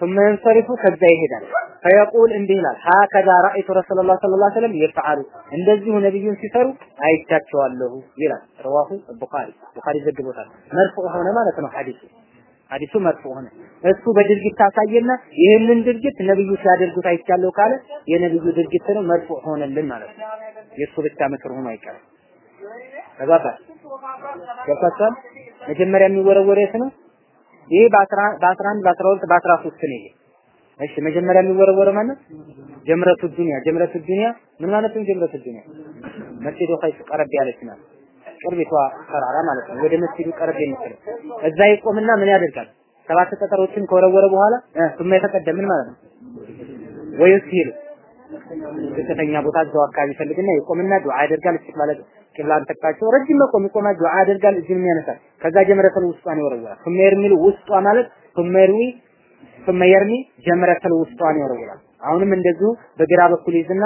ثم ينصرف ከዛ ይሄዳል ፈየቁል እንዲህ ይላል ሀከዛ ረአይቱ ረሱላላህ ሰለላሁ ዐለይሂ ወሰለም የፈዓሉ እንደዚሁ ነብዩን ሲሰሩ አይቻቸዋለሁ ይላል ረዋሁ ቡኻሪ ቡኻሪ ዘግቦታል መርፎ ሆነ ማለት ነው ሐዲሱ ሐዲሱ መርፎ ሆነ እሱ በድርጊት ታሳየና ይህንን ድርጊት ነብዩ ሲያደርጉት አይቻለሁ ካለ የነብዩ ድርጊት ነው መርፎ ሆነልን ማለት ነው የእሱ ብቻ ምክር ሆኖ አይቀርም ተባባ ገብታችኋል መጀመሪያ የሚወረወረ የት ነው ይሄ በ11 በ11 በ12 በ13 ነው ይሄ። እሺ መጀመሪያ የሚወረወረ ማለት ጀምረቱ ዱንያ። ጀምረቱ ዱንያ ምን ማለት ነው? ጀምረቱ ዱንያ። መስጂዱ ኸይፍ ቀረብ ያለች ናት። ቅርቢቷ ተራራ ማለት ነው። ወደ መስጂዱ ቀረብ የምትለው እዛ ይቆምና ምን ያደርጋል? ሰባት ጠጠሮችን ከወረወረ በኋላ ثم የተቀደም ምን ማለት ነው? ወይስ ይል ዝቅተኛ ቦታ እዛው አካባቢ ይፈልግና ይቆምና ዱዓ ያደርጋል። እስቲቅባለ ቂብላን ተካቸው ረጅም መቆም ይቆማል ዱዓ ያደርጋል እጅን ያነሳል ከዛ ጀመረተል ውስጧን ይወረውራል ثم يرمي ውስጧ ማለት ثم يرمي ثم يرمي ጀመረተል ውስጧን ይወረውራል አሁንም እንደዚሁ በግራ በኩል ይዝና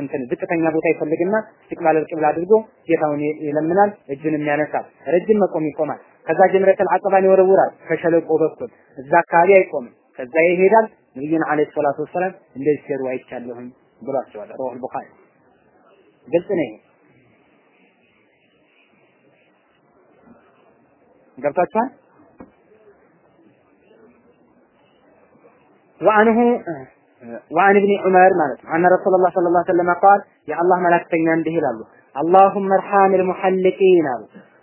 እንትን ዝቅተኛ ቦታ ይፈልግና እስቲቅባለ ቂብላ አድርጎ ጌታውን ይለምናል እጁንም ያነሳል ረጅም መቆም ይቆማል ከዛ ጀመረተል አቀባን ይወረውራል ከሸለቆ በኩል እዛ አካባቢ አይቆምም ከዛ ይሄዳል ነብዩን አለይሂ ሰላቱ ወሰላም እንደዚህ ሲሩ አይቻለሁኝ ብሏቸዋል ረዋህ ቡኻሪ ግልጽ ነው ገብታችኋል وعنه وعن ابن عمر ማለት ነው أن رسول الله صلى الله عليه وسلم قال يا الله መላእክተኛ እንዲህ ይላሉ اللهم ارحم المحلقين አሉ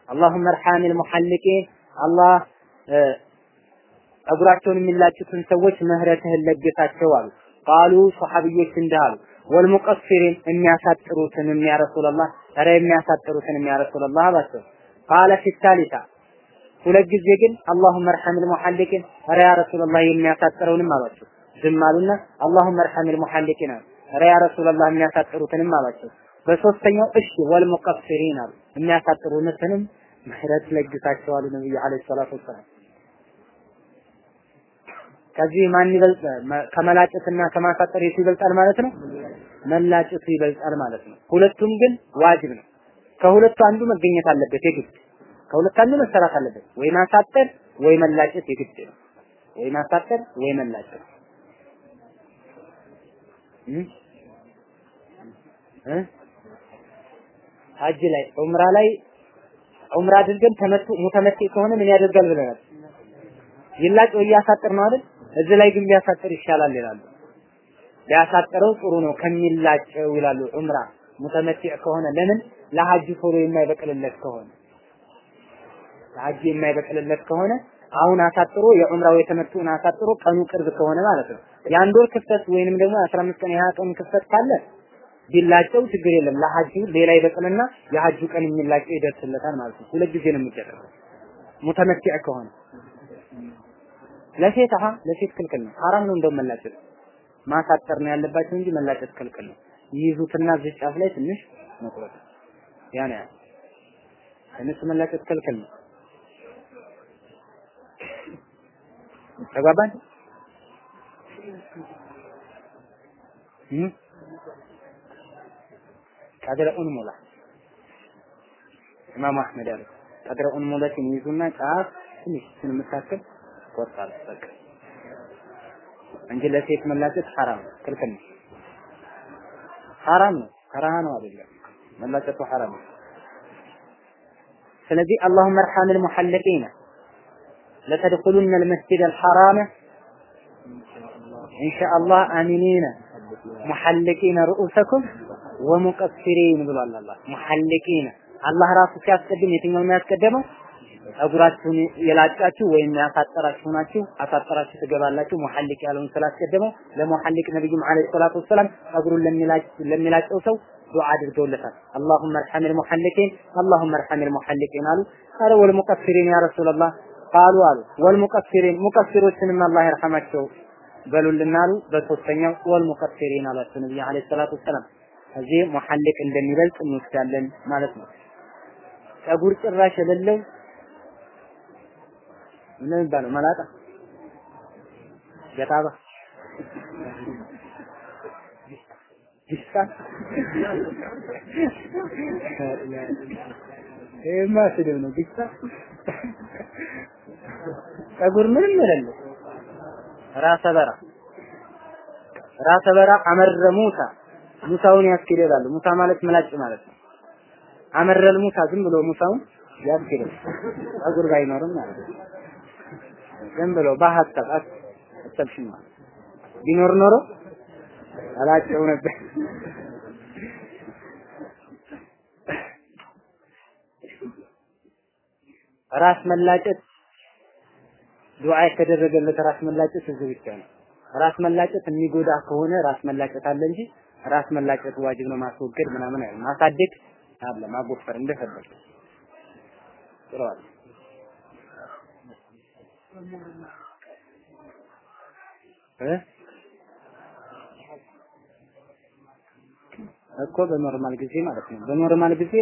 اللهم ارحم المحلقين አላህ ጸጉራቸውን የሚላጩትን ሰዎች ምህረትህን ለግሳቸው አሉ ቃሉ ሰሐቢዮች እንዳሉ ወልሙቀሲሪን የሚያሳጥሩትን ያ ረሱላህ ኧረ የሚያሳጥሩትን ያ ረሱላህ አሏቸው ቃለ ፊታሊታ ሁለት ጊዜ ግን አላሁመ እርሐምል ሙሐሊቂን ኧረ ያ ረሱላህ የሚያሳጥረውንም አሏቸው ዝም አሉና አላሁመ እርሐምል ሙሐሊቂን አሉ ኧረ ያ ረሱላህ የሚያሳጥሩትንም አሏቸው በሶስተኛው እሺ ወልሙቀሲሪን አሉ የሚያሳጥሩትንም ምህረት ለግሳቸው አሉ ነብዩ አለይሂ ሰላቱ ወሰላም ከዚህ ማን ይበልጥ ከመላጨትና ከማሳጠር የቱ ይበልጣል ማለት ነው? መላጨቱ ይበልጣል ማለት ነው። ሁለቱም ግን ዋጅብ ነው። ከሁለቱ አንዱ መገኘት አለበት የግድ ከሁለት አንዱ መሰራት አለበት። ወይ ማሳጠር ወይ መላጨት የግድ ነው። ወይ ማሳጠር ወይ መላጨት ሀጅ ላይ ዑምራ ላይ ዑምራ አድርገን ተመቱ ሙተመቲ ከሆነ ምን ያደርጋል ብለናል? ይላጭ ወይ ያሳጥር ነው አይደል? እዚህ ላይ ግን ቢያሳጥር ይሻላል ይላሉ። ቢያሳጥረው ጥሩ ነው ከሚላጨው ይላሉ። ዑምራ ሙተመቲዕ ከሆነ ለምን ለሐጅ ቶሎ የማይበቅልለት ከሆነ ለሐጅ የማይበቅልለት ከሆነ አሁን አሳጥሮ የዑምራው የተመቱን አሳጥሮ ቀኑ ቅርብ ከሆነ ማለት ነው። የአንድ ወር ክፍተት ወይንም ደግሞ 15 ቀን የሀያ ቀን ክፍተት ካለ ቢላጨው ችግር የለም። ለሐጁ ሌላ ይበቅልና የሐጁ ቀን የሚላጨው ይደርስለታል ማለት ነው። ሁለት ጊዜ ነው የሚደረገው ሙተመቲዕ ከሆነ ለሴት አሃ ለሴት ክልክል ነው። ሐራም ነው እንደው መላጨት ማሳጠር ነው ያለባቸው እንጂ መላጨት ክልክል ነው። ይይዙትና እዚህ ጫፍ ላይ ትንሽ መቁረጥ ያ ነው ትንሽ መላጨት ክልክል ነው። ተግባባን? ቀድረኡን ሙላ ኢማሙ አህመድ አሉ። ቀድረኡን ሙለትን ይዙና ጫፍ ትንሽ ስንምታክል ቆጣል በቃ እንጂ ለሴት መላጨት ሐራም ክልክል ነው። ሐራም ነው፣ ከራህ ነው አይደለም። መላጨቱ ሐራም ነው። ስለዚህ አላሁመ እርሐም አልሙሐለቂነ لتدخلن المسجد الحرام إن شاء الله آمنين محلقين رؤوسكم ومقصرين ብሏል አላህ ሙሐልቂን አላህ ራሱ ሲያስቀድም የትኛው ነው ያስቀደመው? ጸጉራችሁን የላጫችሁ ወይም ያሳጠራችሁ ናችሁ አሳጠራችሁ ትገባላችሁ። ሙሐሊቅ ያለውን ስላስቀደመው ለሙሐሊቅ ነብዩም አለይሂ ሰላቱ ወሰላም ጸጉሩን ለሚላጭ ለሚላጨው ሰው ዱዓ አድርገውለታል። አላሁመ እርሐሚል ሙሐሊቂን አላሁመ እርሐሚል ሙሐሊቂን አሉ። አረ ወልሙቀፊሪን ያ ረሱላህ ቃሉ አሉ። ወልሙቀፊሪን ሙቀፊሮችንም አላህ ይርሐማቸው በሉልን አሉ። በሶስተኛው ወልሙቀፊሪን አሏቸው ነብዩ አለይሂ ሰላቱ ወሰላም። እዚህ ሙሐሊቅ እንደሚበልጥ እንወስዳለን ማለት ነው። ጸጉር ጭራሽ የሌለው ምን የሚባለው መላጣ ገጣባ ዲስታ ይሄማ ስድብ ነው። ዲስታ ጸጉር ምንም የሌለው ራሰ በራ ራሰ በራ አመረ ሙሳ ሙሳውን ያስኬዳሉ። ሙሳ ማለት ምላጭ ማለት ነው። አመረል ሙሳ ዝም ብሎ ሙሳውን ያስኬዳል። ጸጉር ባይኖርም ማለት ነው። ዝም ብሎ በሀሳብ አሰብሽማ ቢኖር ኖሮ አላጨው ነበር። ራስ መላጨት ዱዓ የተደረገለት ራስ መላጨት እዚህ ብቻ ነው። ራስ መላጨት የሚጎዳ ከሆነ ራስ መላጨት አለ እንጂ ራስ መላጨት ዋጅብ ነው ማስወገድ ምናምን አይደለም። ማሳደግ አለ ማጎፈር እንደፈለግ ጥሯል። እ እኮ በ normal ጊዜ ማለት ነው። በ normal ጊዜ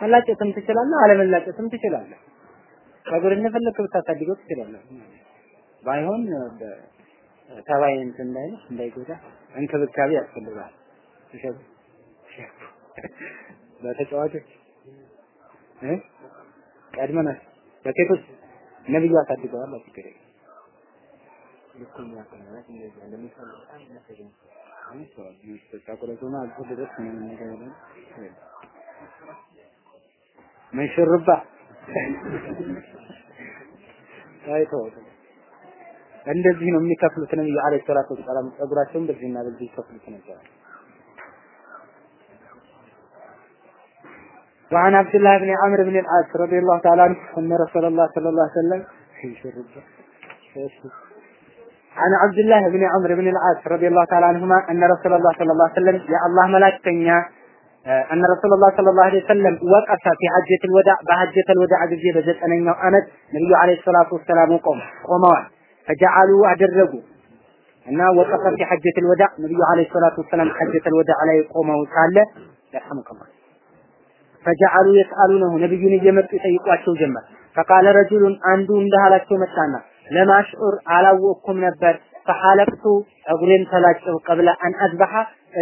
መላጨትም ትችላለህ፣ አለመላጨትም ትችላለህ። ጸጉር እንደፈለክ ብታሳድገው ትችላለህ። ባይሆን ተባይ እንትን እንዳይል እንዳይጎዳ እንክብካቤ ያስፈልጋል። ሸብ በተጫዋቾች እ? ቀድመን በሴቶች ነብዩ አሳድገዋል። የለም። ልኩኛ እንደሚፈልግ ምን ሽርባ አይተው እንደዚህ ነው የሚከፍሉት ነብዩ አለይሂ ሰላቱ ወሰላም ጸጉራቸውን በዚህና በዚህ ይከፍሉት ነበር። وعن عبد الله بن عمرو بن العاص رضي الله تعالى عنه أن رسول الله صلى الله عليه وسلم عن عبد الله بن عمرو بن العاص رضي الله تعالى عنهما أن رسول الله صلى الله عليه وسلم يا الله ملاكتنيا أن رسول الله صلى الله عليه وسلم وقف في حجة الوداع بحجة الوداع ጊዜ በዘጠነኛው ዓመት ነብዩ አለይሂ ሰላቱ ወሰላም ቆም ቆመዋል ፈጀዐሉ አደረጉ እና ወቀፈ في حجة الوداع ነብዩ አለይሂ ሰላቱ ወሰላም حجة الوداع ላይ ቆመው ሳለ يرحمكم ፈጀዐሉ የስአሉነሁ ነብዩን እየመጡ ይጠይቋቸው ጀመር ፈቃለ ረጁሉን አንዱ እንዳላቸው መጣና ለማሽዑር አላወቅኩም ነበር ፈሐለቅቱ ጸጉሬን ተላጨው ቀብለ አን አዝበሐ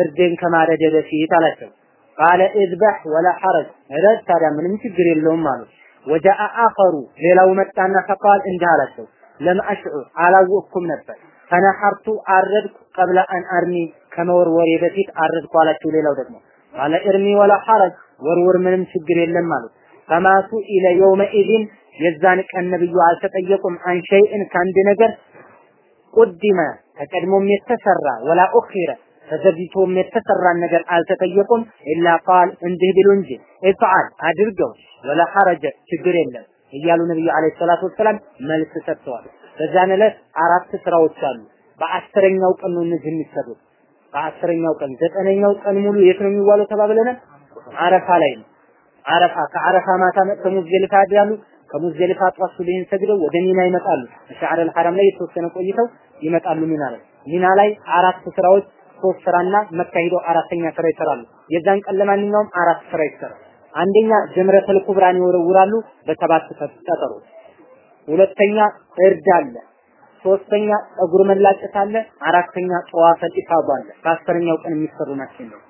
እርዴን ከማረደ በፊት አላቸው ቃለ እዝበህ ወላ ሐረጅ ረድ ታዲያ ምንም ችግር የለውም አሉ ወጃአ አኸሩ ሌላው መጣና ፈቃል እንዲህ አላቸው ለም አሽዑር አላወቅኩም ነበር ፈነሐርቱ አረድኩ ቀብለ አን አርሚ ከመወርወሬ በፊት አረድኩ አላቸው ሌላው ደግሞ ቃለ እርሚ ወላ ሐረጅ ወርውር ምንም ችግር የለም አሉት ፈማሱ ኢለ የውመኢዝን የዛን ቀን ነብዩ አልተጠየቁም አን ሸይእን ከአንድ ነገር ቁዲመ ተቀድሞም የተሰራ ወላ ኡኺረ ተዘግይቶም የተሰራን ነገር አልተጠየቁም ኢላ ቃል እንዲህ ቢሉ እንጂ ኢፍዓል አድርገው ወላ ሐረጀ ችግር የለም እያሉ ነብዩ አለይሂ ሰላቱ ወሰላም መልስ ሰጥተዋል። በዛን ዕለት አራት ስራዎች አሉ። በአስረኛው ቀን ነው እነዚህ የሚሰሩት። በአስረኛው ቀን ዘጠነኛው ቀን ሙሉ የት ነው የሚዋለው ተባብለናል? አረፋ ላይ ነው። አረፋ ከአረፋ ማታ መጥተው ሙዝደሊፋ ያድራሉ። ከሙዝደሊፋ ጠዋት ሱብሂን ሰግደው ወደ ሚና ይመጣሉ። መሻዕር አልሐረም ላይ የተወሰነ ቆይተው ይመጣሉ ሚና ላይ። ሚና ላይ አራት ስራዎች ሶስት ስራና መካ አራተኛ ስራ ይሰራሉ። የዛን ቀን ለማንኛውም አራት ስራ ይሰራል። አንደኛ ጀምረተል ኩብራን ይወረውራሉ በሰባት ጠጠሮ። ሁለተኛ እርድ አለ። ሶስተኛ ጸጉር መላጨት አለ። አራተኛ ጠዋፈል ኢፋዳ አለ። በአስረኛው ቀን የሚሰሩ ናቸው ነው።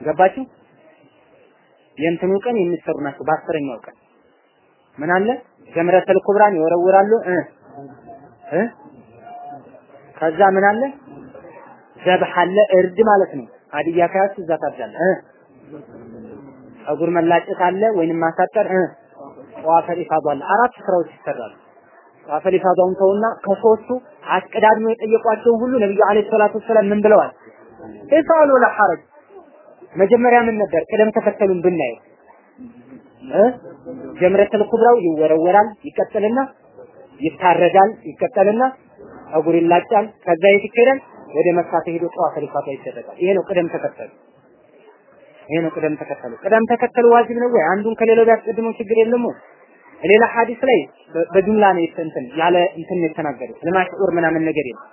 ገባችሁ? የእንትኑ ቀን የሚሰሩ ናቸው። በአስረኛው ቀን ምን አለ? ጀምረተል ኩብራን ይወረውራሉ እ እ ከዛ ምን አለ? ዘብህ አለ እርድ ማለት ነው። ሀዲያ ከያዝ እዛ ታርዳለህ እ ጸጉር መላጨት አለ ወይንም ማሳጠር ጠዋፈል ኢፋዳ አለ። አራት ስራዎች ይሰራሉ። ጠዋፈል ኢፋዳውን ተውና ከሶስቱ አስቀዳድሞ የጠየቋቸውን ሁሉ ነብዩ አለይሂ ሰላቱ ወሰላም ምን ብለዋል? ኢፋሉ ለሐረጅ መጀመሪያ ምን ነበር? ቅደም ተከተሉን ብናየው እ ጀምረተል ኩብራው ይወረወራል፣ ይቀጥልና ይታረዳል፣ ይቀጥልና ጸጉር ይላጫል። ከዛ የት ይካሄዳል? ወደ መካ ተሄዶ ጠዋፍ ሊፋታ ይደረጋል። ይሄ ነው ቅደም ተከተሉ። ይሄ ነው ቅደም ተከተሉ። ቅደም ተከተሉ ዋጅብ ነው ወይ? አንዱን ከሌላው ቢያስቀድመው ችግር የለም ወይ? ሌላ ሐዲስ ላይ በጅምላ ነው እንትን ያለ እንትን የተናገሩት ለማሽዑር ምናምን ነገር የለም።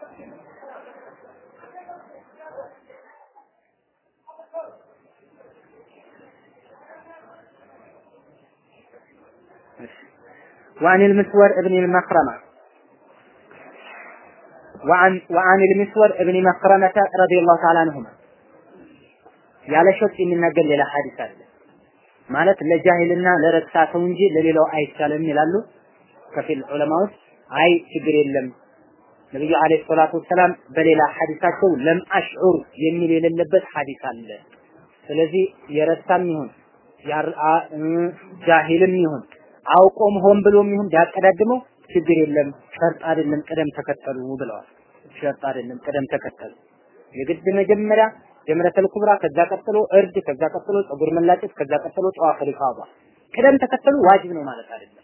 وعن المسور ابن المخرمة وعن وعن المسور ابن مخرمة رضي الله تعالى عنهما ያለ ሸጥ የሚናገር ሌላ ሐዲስ አለ። ማለት ለጃሂልና ለረሳ ሰው እንጂ ለሌላው አይቻልም ይላሉ ከፊል ዑለማዎች። አይ ችግር የለም ነብዩ አለይሂ ሰላቱ ወሰላም በሌላ ሐዲሳቸው ለም አሽዑር የሚል የሌለበት ሐዲስ አለ። ስለዚህ የረሳም ይሁን ጃሂልም ይሁን አውቆም ሆን ብሎም ይሁን ቢያቀዳድመው ችግር የለም ሸርጥ አይደለም ቅደም ተከተሉ ብለዋል። ሸርጥ አይደለም ቅደም ተከተሉ የግድ መጀመሪያ ጀምረተል ኩብራ ከዛ ቀጥሎ እርድ ከዛ ቀጥሎ ፀጉር መላጨት ከዛ ቀጥሎ ጠዋፍ ሊፋዳ ቅደም ተከተሉ ዋጅብ ነው ማለት አይደለም።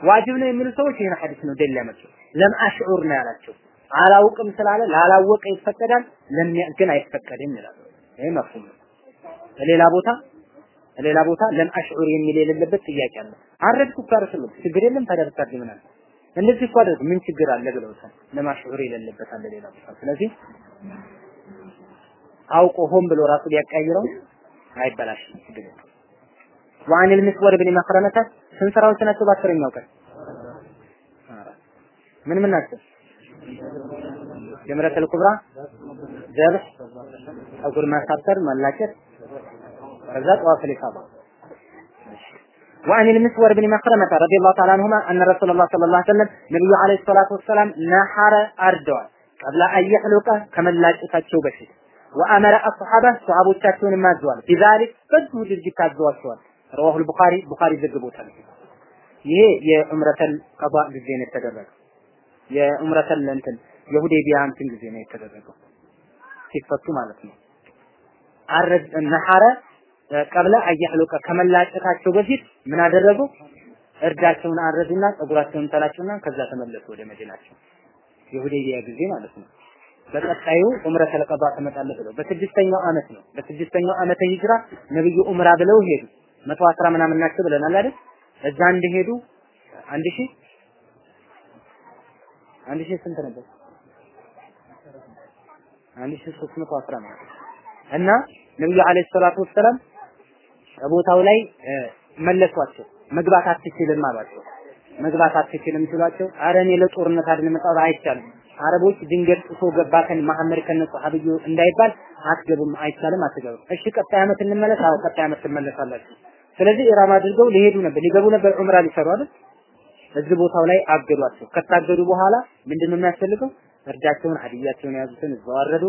ዋጅብ ነው የሚሉ ሰዎች ይህን ሐዲስ ነው ደል ያመጡት። ለም አሽዑር ነው ያላቸው። አላውቅም ስላለ ላላወቀ ይፈቀዳል፣ ለሚያ ግን አይፈቀድም ይላሉ። ይሄ መፍሁም ነው። በሌላ ቦታ ሌላ ቦታ ለም አሽዑር የሚል የሌለበት ጥያቄ አለ። አረድኩ ካረስልም ችግር የለም ታዲያ ብታድግ ምን አለ? እንደዚህ እኮ አደረግ ምን ችግር አለ ብለውታል። ለም አሽዑር የሌለበት አለ ሌላ ቦታ። ስለዚህ አውቆ ሆን ብሎ ራሱ ቢያቀያይረው አይበላሽም ችግር የለም። وعن المسور بن مخرمة ስንት ስራዎች ናቸው በአስረኛው ቀን? ምን ምን ናቸው? ጀምረተል ኩብራ፣ ዘብህ፣ ፀጉር ማሳጠር፣ መላጨት ከዛ ጠዋፍ ሊፋዳ وعن المسور بن مخرمة رضي الله تعالى عنهما أن رسول الله صلى الله عليه وسلم نبي عليه الصلاة والسلام نحر أردوان قبل أن يحلقه كمن لا تفتشوا بشيء وأمر أصحابه صحابه تاتون ما زوال بذلك فجه ድርጊት አዘዋቸዋል رواه البخاري بخاري ዘግቦታል ይሄ የዑምረተል ቀባ ጊዜ ነው የተደረገው የዑምረተል እንትን የሁዴቢያ እንትን ጊዜ ነው የተደረገው ሲፈቱ ማለት ነው አረድ ነሐረ ቀብለ አያህሉቀ ከመላጨታቸው በፊት ምን አደረጉ? እርዳቸውን አረዱና ጸጉራቸውን ተላጩና ከዛ ተመለሱ ወደ መዲናቸው። የሁዴቢያ ጊዜ ማለት ነው። በቀጣዩ ዑምረተል ቀባ ትመጣለህ ብለው በስድስተኛው አመት ነው። በስድስተኛው አመተ ሂጅራ ነብዩ ዑምራ ብለው ሄዱ። መቶ አስራ ምናምን ናቸው ብለናል አይደል? እዛ እንደሄዱ አንድ ሺህ አንድ ሺህ ስንት ነበር? አንድ ሺህ ሦስት መቶ አስራ ምናምን እና ነብዩ አለይሂ ሰላቱ ወሰላም ቦታው ላይ መለሷቸው። መግባት አትችልም አሏቸው። መግባት አትችልም ሲሏቸው አረ እኔ ለጦርነት አይደል መጣሁ አይቻልም። አረቦች ድንገት ጥሶ ገባከን መሐመድ ከነ ሷሐቢዩ እንዳይባል አትገቡም፣ አይቻልም፣ አትገቡም። እሺ ቀጣይ ዓመት እንመለስ። አዎ ቀጣይ ዓመት ትመለሳላችሁ። ስለዚህ ኢራም አድርገው ሊሄዱ ነበር፣ ሊገቡ ነበር፣ ዑምራ ሊሰሩ አይደል? እዚህ ቦታው ላይ አገዷቸው። ከታገዱ በኋላ ምንድነው የሚያስፈልገው? እርዳቸውን ሀዲያቸውን የያዙትን እዛው አረዱ፣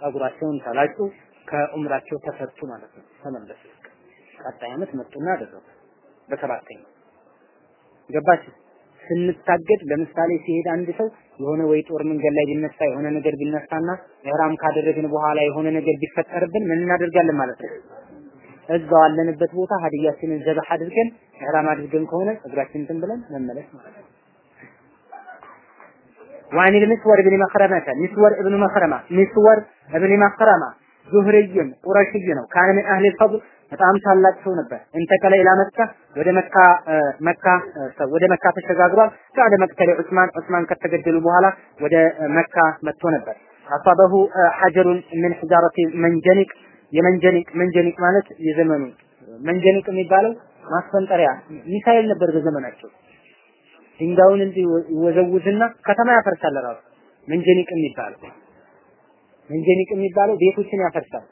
ጸጉራቸውን ተላጩ፣ ከዑምራቸው ተፈቱ ማለት ነው። ተመለሱ። ቀጣይ አመት መጡና አደረጉ። በሰባተኛው ገባች ስንታገድ ለምሳሌ ሲሄድ አንድ ሰው የሆነ ወይ ጦር መንገድ ላይ ቢነሳ የሆነ ነገር ቢነሳና ኢህራም ካደረግን በኋላ የሆነ ነገር ቢፈጠርብን ምን እናደርጋለን ማለት ነው? እዛው አለንበት ቦታ ሀዲያችንን ዘበህ አድርገን ኢህራም አድርገን ከሆነ እግራችንን እንትን ብለን መመለስ ማለት ነው። وعن المسور بن مخرمة مسور ابن مخرمة مسور ابن مخرمة ዙህርይን ቁረሽይ ነው። ካነ አህሊ ፈድል በጣም ታላቅ ሰው ነበር። እንተከለ ኢላ መካ ወደ መካ መካ ወደ መካ ተሸጋግሯል። ከአደ መቅተል ዑስማን ዑስማን ከተገደሉ በኋላ ወደ መካ መጥቶ ነበር። አሳበሁ ሐጀሩን ምን ሒጃረቲ መንጀኒቅ። የመንጀኒቅ መንጀኒቅ ማለት የዘመኑ መንጀኒቅ የሚባለው ማስፈንጠሪያ ሚሳኤል ነበር በዘመናቸው። ድንጋዩን እንዲህ ይወዘውዝና ከተማ ያፈርሳል ራሱ። መንጀኒቅ የሚባለው መንጀኒቅ የሚባለው ቤቶችን ያፈርሳል።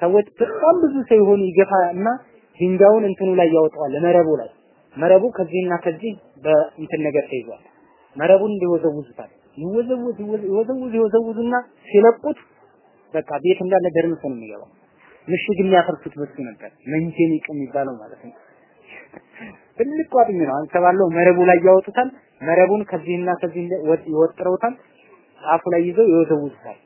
ሰዎች በጣም ብዙ ሰው ይሆኑ ይገፋ እና ድንጋዩን እንትኑ ላይ ያወጣዋል መረቡ ላይ መረቡ ከዚህና ከዚህ በእንትን ነገር ተይዟል። መረቡን እንዲወዘውዙታል። ይወዘውዝ ይወዘውዝ ይወዘውዙና ሲለቁት በቃ ቤት እንዳለ ደርምሶ ነው የሚገባው። ምሽግ የሚያፈርሱት በሱ ነበር መንጀኒቅ የሚባለው ማለት ነው። ትልቅ ቋጥኝ ነው አንከባለው መረቡ ላይ ያወጡታል። መረቡን ከዚህና ከዚህ ይወጥረውታል። ጫፉ ላይ ይዘው ይወዘውዙታል።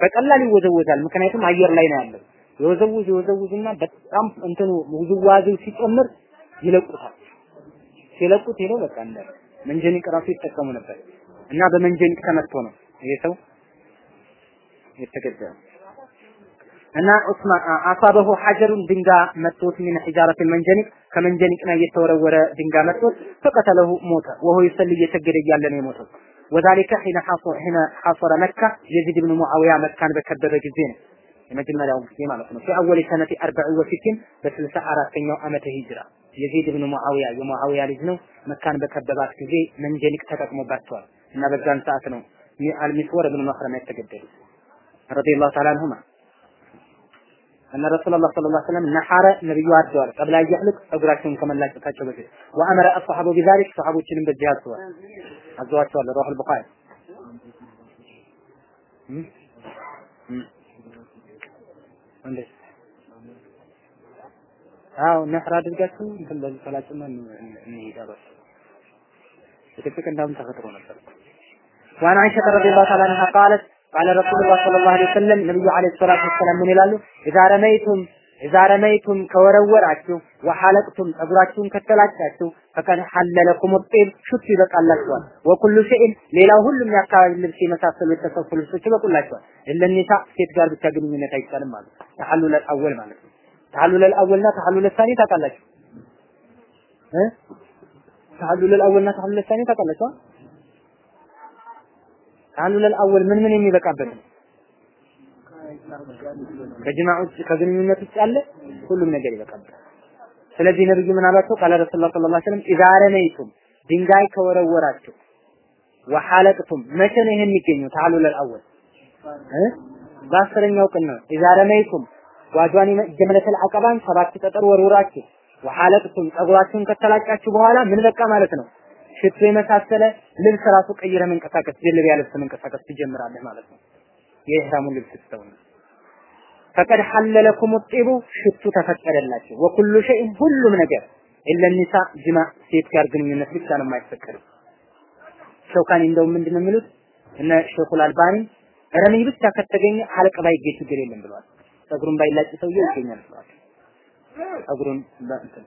በቀላል ይወዘወዛል። ምክንያቱም አየር ላይ ነው ያለው። የወዘውዝ የወዘውዝና በጣም እንትኑ ውዝዋዜው ሲጨምር ይለቁታል። ሲለቁት ሄደው በቃ እንደ መንጀኒቅ ራሱ ይጠቀሙ ነበር እና በመንጀኒቅ ተመቶ ነው ይሄ ሰው የተገደለው። እና ዑስማን አሳበሁ ሐጀሩን ድንጋ መጥቶት ምን ሒጃረት መንጀኒቅ ከመንጀኒቅ ላይ የተወረወረ ድንጋ መጥቶት ፈቀተለሁ ሞተ። ወሆ ይሰልይ እየሰገደ እያለ ነው የሞተው። ወዛሊከ ሒነ ሒነ ሐሰረ መካ የዚድ ብን ሙዓዊያ መካን በከበበ ጊዜ ነው የመጀመሪያው ጊዜ ማለት ነው። ፊ አወል ሰነቲ አርበዕ ወሲቲን በስልሳ አራተኛው ዓመተ ሂጅራ የዚድ ብን ሙዓዊያ የሙዓዊያ ልጅ ነው። መካን በከበባት ጊዜ መንጀኒቅ ተጠቅሞባቸዋል እና በዛን ሰዓት ነው አልሚስወር ብን መኽረም የተገደሉት ረዲየላሁ ተዓላ አንሁማ እነ ረሱላላህ ሰለላሁ ዐለይሂ ወሰለም ነሐረ ነብዩ አርደዋል ቀብላ ያህልቅ ጸጉራቸውን ከመላጨታቸው በፊት ወአመረ አስሐቡ ቢዛሊክ ሰሐቦችንም በዚህ አዘዋል። አዘዋቸዋል። ረዋሁል ቡኻሪ። እንዴት አዎ አድርጋችሁ እንትን በልፈላጭና እንሄዳለን። ኢትዮጵያ እንዳሁን ተፈጥሮ ነበር። ዋና አይሸተ ረዲየላሁ ተዓላ ቃለት ቃለ ረሱሉላህ ሰለላሁ ዐለይሂ ወሰለም ነብዩ ዐለይሂ ሰላቱ ወሰላም ምን ይላሉ? ኢዛ ረመይቱም ኢዛ ረመይቱም ከወረወራችሁ ወሐለቅቱም ጸጉራችሁን ከተላጫችሁ ፈቀድ ሐለለኩም ጤል ሽቱ ይበቃላችኋል። ወኩሉ ሸይን ሌላው ሁሉም የአካባቢ ልብስ የመሳሰሉ የተሰፉ ልብሶች ይበቁላችኋል። እለኒሳ ሴት ጋር ብቻ ግንኙነት አይቻልም ማለት ተሐሉል አወል ማለት ነው። ተሐሉል አወልና ተሐሉል ሳኒ ታውቃላችሁ እ ተሐሉል አወልና ተሐሉል ሳኒ ታውቃላችሁ ተሐሉል አወል ምን ምን የሚበቃበት? ነው ከጅማዕ ከግንኙነት ውጭ ያለ ሁሉም ነገር ይበቃበት። ስለዚህ ነብዩ ምን አላቸው? ቃለ ረሱላህ ሰለላሁ ዐለይሂ ወሰለም ኢዛ ረመይቱም ድንጋይ ከወረወራችሁ ወሐለቅቱም መቼ ነው ይሄ የሚገኘው ተሐሉል አወል እ? በአስረኛው ቀን ነው። ኢዛ ረመይቱም ጓዷን ጀመለተል አቀባን ሰባት ጠጠር ወርውራችሁ ወሐለቅቱም ጸጉራችሁን ከተላጫችሁ በኋላ ምን በቃ ማለት ነው ሽቶ የመሳሰለ ልብስ ራሱ ቀይረ መንቀሳቀስ ጀለቢያ ልብስ መንቀሳቀስ ትጀምራለህ ማለት ነው። የኢህራሙን ልብስ ስትተው ፈቀድ ሐለለኩም ጢቡ ሽቱ ተፈቀደላችሁ። ወኩሉ ሸይን ሁሉም ነገር። ኢለ ኒሳ ጅማ ሴት ጋር ግንኙነት ብቻ ነው የማይፈቀደው። ሸውካኒ እንደው ምንድን ነው የሚሉት? እነ ሼኹል አልባኒ ረሚይ ብቻ ከተገኘ ሐለቅ ባይገኝ ችግር የለም ብለዋል። ጸጉሩን ባይላጭ ሰውዬው ይገኛል ብለዋል። ጸጉሩን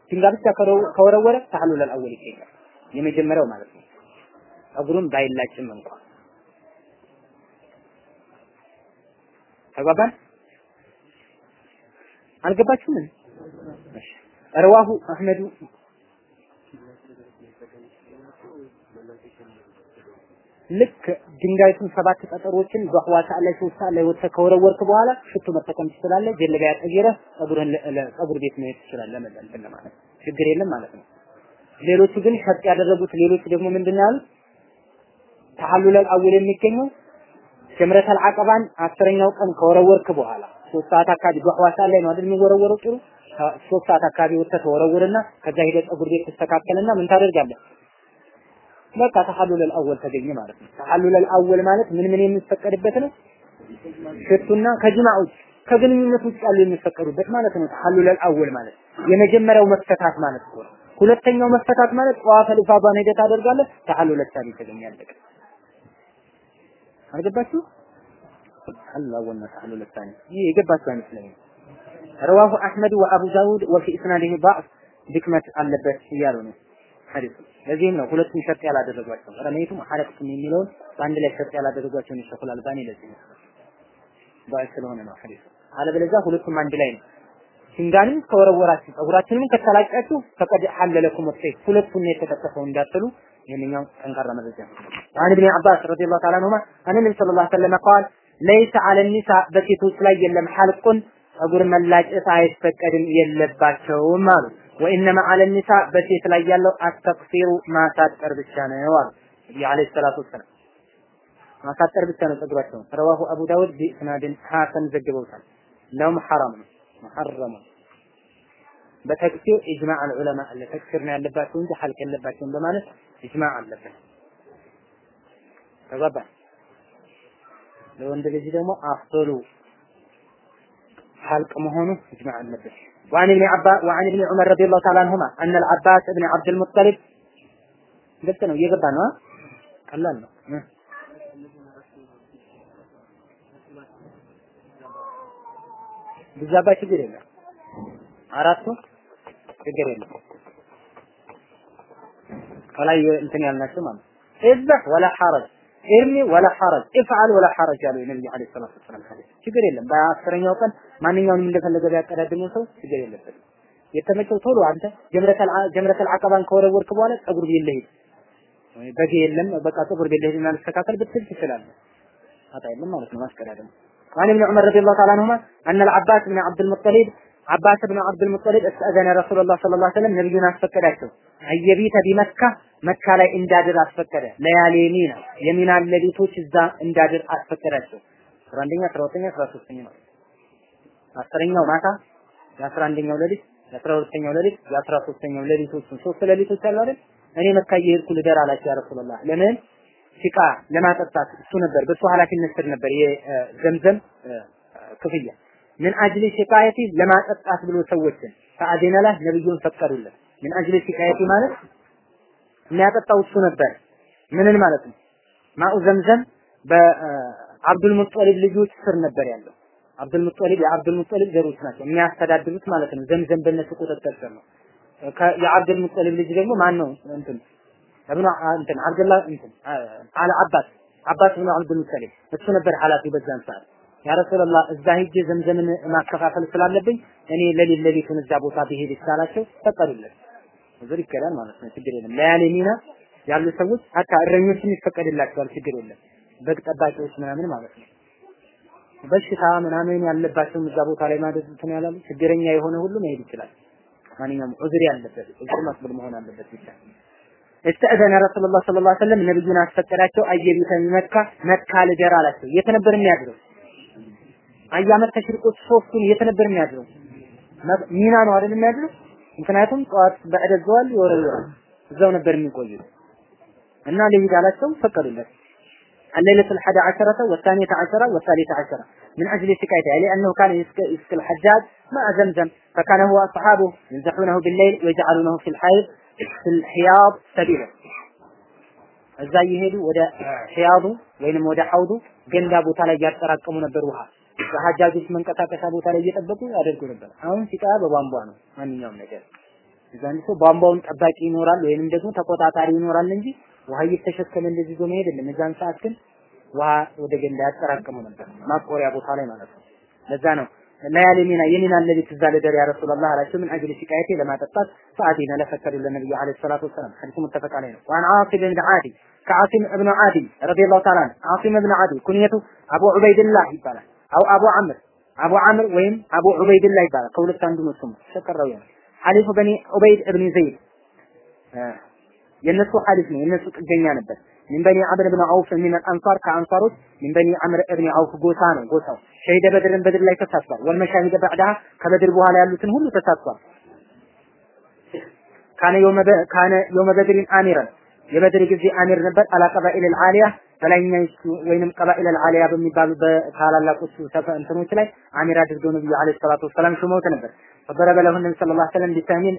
ድንጋይ ብቻ ከወረወረ ተሐሉል አልአወል ይገኛል የመጀመሪያው ማለት ነው ጸጉሩን ባይላጭም እንኳን ተግባባን አልገባችሁም እሺ ረዋሁ አህመዱ ልክ ድንጋይቱን ሰባት ጠጠሮችን በህዋ ሰዓት ላይ ሶስት ሰዓት ላይ ወጥተህ ከወረወርክ በኋላ ሽቱ መጠቀም ትችላለህ። ጀለቢያ ቀይረህ ለጸጉር ቤት መሄድ ትችላለህ። ለማለት ችግር የለም ማለት ነው። ሌሎቹ ግን ሸርጥ ያደረጉት ሌሎቹ ደግሞ ምንድን ነው ያሉት? ተሐሉለል አውል የሚገኘው ጀምረተል አቀባን አስረኛው ቀን ከወረወርክ በኋላ ሶስት ሰዓት አካባቢ ሰዓት ላይ ነው አይደል የሚወረወረው ጥሩ ሶስት ሰዓት አካባቢ ወጥተህ ተወረውርና ከዛ ሄደህ ጸጉር ቤት ትስተካከልና ምን ታደርጋለህ? በቃ ተሐሉለል አወል ተገኘ ማለት ነው። ተሐሉለል አወል ማለት ምን ምን የሚፈቀድበት ነው? ሽቱና ከጅማዕ ውጭ ከግንኙነት ውጭ ያሉ የሚፈቀዱበት ማለት ነው። ተሐሉለል አወል ማለት የመጀመሪያው መፈታት ማለት ነው። ሁለተኛው መፈታት ማለት ጠዋፈል ኢፋዳን ሄደህ ታደርጋለህ ተሐሉ ለሳኒ ተገኛለህ አልገባችሁ? ተሐላ ወና ተሐሉ ለሳኒ ይሄ የገባችሁ አይመስለኝም። رواه أحمد وأبو داود وفي إسناده ضعف ድክመት አለበት እያሉ ነው ሐዲሱ። ለዚህም ነው ሁለቱም ሸርጥ ያላደረጓቸው። ረመይቱም ሐረቅቱም የሚለውን በአንድ ላይ ሸርጥ ያላደረጓቸው ነው ሸኹል አልባኒ ለዚህ ነው። ባይ ስለሆነ ነው ሐዲሱ። አለበለዚያ ሁለቱም አንድ ላይ ነው። ሲንጋንም ከወረወራችሁ ጸጉራችንም ከተላጫችሁ ፈቀድ ሐለለኩም ወሰይ ሁለቱን የተከተፈው እንዳትሉ ይሄንኛው ጠንካራ መረጃ ነው። አን ኢብኑ አባስ ረዲየላሁ ተዓላ አንሁማ አን ነብዩ ሰለላሁ ዐለይሂ ወሰለም ቃል ለይሰ ዐለ ኒሳ በሴቶች ላይ የለም ሐልቁን ጸጉር መላጨት አይፈቀድም የለባቸውም አሉ። ወኢነማ ዐለ ኒሳ በሴት ላይ ያለው አስተክፊሩ ማሳጠር ብቻ ነው አሉ የዐለይሂ ሰላቱ ወሰላም ማሳጠር ብቻ ነው ጸጉራቸውን። ረዋሁ አቡ ዳውድ ቢስናድን ሐሰን ዘግበውታል። እንደውም ሐራም ነው። መሐረም በተክሲር ኢጅማዕ አልዑለማ አለ ተክሲር ነው ያለባቸው እንጂ ሐልቅ የለባቸውም በማለት ኢጅማዕ አለበት። ተግባባ። ለወንድ ልጅ ደግሞ አፍሉ حلق مهونه اجماع النبي وعن ابن عباس وعن ابن عمر رضي الله تعالى عنهما ان العباس بن عبد المطلب قلت ነው እየገባ ነው ቀላል ነው ቢዛባ ችግር የለም። አራቱ ችግር የለም። ከላይ እንትን ያልናቸው ማለት እዝበህ ወላ ሐረጅ እርሚ ወላ ሐረጅ እፍዓል ወላ ሐረጅ ያለው የነብዩ አለይሂ ሰላቱ ወሰላም ሐዲስ ችግር የለም። በአስረኛው ቀን ማንኛውንም እንደፈለገ ቢያቀዳድመው ሰው ችግር የለበትም። የተመቸው ቶሎ አንተ ጀምረተል አቀባን ከወረወርክ በኋላ ጸጉር ቤት ልሂድ በግ የለም በቃ ጸጉር ቤት ልሂድ እና ልስተካከል ብትል ትችላለህ። ጣጣ የለም ማለት ነው ማስቀዳደም وعن ابن عمر رضي الله تعالى عنهما أن العباس بن عبد المطلب عباس بن عبد المطلب استأذن رسول الله صلى الله عليه وسلم ነብዩን አስፈቀዳቸው አየቢተ ቢመካ መካ ላይ እንዳድር አስፈቀደ። ለያሌ ሚና የሚና ሌሊቶች እዛ እንዳድር አስፈቀዳቸው። አስራ አንደኛ አስራ ሁለተኛ አስራ ሶስተኛ ነው። አስረኛው ማታ የአስራ አንደኛው ሌሊት የአስራ ሁለተኛው ሌሊት የአስራ ሶስተኛው ሌሊቶችን ሶስት ሌሊቶች አሉ አይደል? እኔ መካ እየሄድኩ ልደር አላቸው ያ ረሱላህ። ለምን ሲቃ ለማጠጣት እሱ ነበር በሱ ኃላፊነት ስር ነበር የዘምዘም ክፍያ ምን አጅሊ ሲቃየቲ ለማጠጣት ብሎ ሰዎችን ፈአዲነ ለህ ነብዩን ፈቀዱለት። ምን አጅሊ ሲቃየቲ ማለት የሚያጠጣው እሱ ነበር። ምንን ማለት ነው? ማኡ ዘምዘም በአብዱል ሙጠሊብ ልጆች ስር ነበር ያለው። አብዱል ሙጠሊብ የአብዱል ሙጠሊብ ዘሮች ናቸው የሚያስተዳድሩት ማለት ነው። ዘምዘም በእነሱ ቁጥጥር ስር ነው። የአብዱል ሙጠሊብ ልጅ ደግሞ ማን ነው? እንትን እብኑ እንትን አብዱላህ እንትን አለ አባስ አባስ ብኑ አብዱል ሙጠሊብ እሱ ነበር ኃላፊ በዛን ሰዓት። ያ ረሱላህ እዛ ሂጄ ዘምዘምን ማከፋፈል ስላለብኝ እኔ ለሊት ለሊቱን እዛ ቦታ ብሄድ ይቻላቸው ፈቀዱለት። ዙር ይከላል ማለት ነው። ችግር የለም። ለያሌ ሚና ያሉ ሰዎች አታ እረኞችም ይፈቀድላቸዋል። ችግር የለም። በግ ጠባቂዎች ምናምን ማለት ነው። በሽታ ምናምን ያለባቸውም እዛ ቦታ ላይ ማድረግ እንትን ያላሉ ችግረኛ የሆነ ሁሉ መሄድ ይችላል። ማንኛውም ዑዝር ያለበት ዑዝር መስብል መሆን አለበት ብቻ استأذن رسول الله صلى الله عليه وسلم ነብዩን አስፈቀዳቸው አየቢተ መካ መካ ልደር አላቸው። የት ነበር የሚያድረው? አያመት ተሽሪቆች ሶስቱን የት ነበር የሚያድረው? ሚና ነው አይደል የሚያድረው? ምክንያቱም ጠዋት በዕደ ዘዋል ይወረወራል። እዛው ነበር የሚቆዩት እና ልሂድ አላቸው፣ ፈቀዱለት። الليلة الحادية عشرة والثانية عشرة والثالثة عشرة من أجل شكايته لأنه كان يسقي الحجاج مع زمزم فكان هو أصحابه يمزحونه بالليل ويجعلونه في الحيض ፊል ሕያድ እዛ እየሄዱ ወደ ሕያዱ ወይንም ወደ ሐውዱ ገንዳ ቦታ ላይ እያጠራቀሙ ነበር ውሃ በሐጃጆች መንቀሳቀሻ ቦታ ላይ እየጠበቁ ያደርጉ ነበር። አሁን ሲቃ በቧንቧ ነው ማንኛውም ነገር። እዛን ሰው ቧንቧውን ጠባቂ ይኖራል ወይንም ደግሞ ተቆጣጣሪ ይኖራል እንጂ ውሃ እየተሸከመ እንደዚህ ይዞ መሄድ የለም። እዛን ሰዓት ግን ውሃ ወደ ገንዳ ያጠራቀሙ ነበር፣ ማቆሪያ ቦታ ላይ ማለት ነው። ለዛ ነው ለያሊ ሚና የሚና ለሊት እዛ ልደር ያ ረሱላህ አላቸው። ምን አጅል ሽቃየቴ ለማጠጣት ፈአዲነ ለፈቀዱ ለነብዩ አለይሂ ሰላቱ ወሰላም ሐዲሱ ሙተፈቅ ዐለይሂ ነው። ወአን ዓሲም ብን ዓዲ ከዓሲም እብኑ ዓዲ رضي الله تعالى ዓሲም እብኑ ዓዲ كنيته አቡ ዑበይድላህ ይባላል። أو አቡ አምር አቡ አምር ወይም አቡ ዑበይድላህ ይባላል። ከሁለት አንዱ ነው ስሙ። ተቀረው ያ حليف بني ዑበይድ እብን ዘይድ የነሱ ሐሊፍ ነው፣ የነሱ ጥገኛ ነበር። من بني عمرو بن عوف من الأنصار ከአንሳሮች من بني عمرو بن عوف ጎሳ ነው ጎሳው شهد بدرا በድር ላይ ተሳትፏል። والمشاهد بعدها ከበድር በኋላ ያሉትን ሁሉ ተሳትፏል። ካነ ካነ የውመ በድሪን አሚረን የበድር ጊዜ አሚር ነበር። አላ ቀባኢል አልዓሊያ በላይኛዎቹ ወይንም ቀባኢል አልዓሊያ በሚባሉ በታላላቆቹ እንትኖች ላይ አሚር አድርገው ነብዩ አለይሂ ሰላቱ ወሰላም ሹመውት ነበር። ፈበረበ ለሁ ነብዩ ሰለላሁ ዐለይሂ ወሰለም ቢተሚን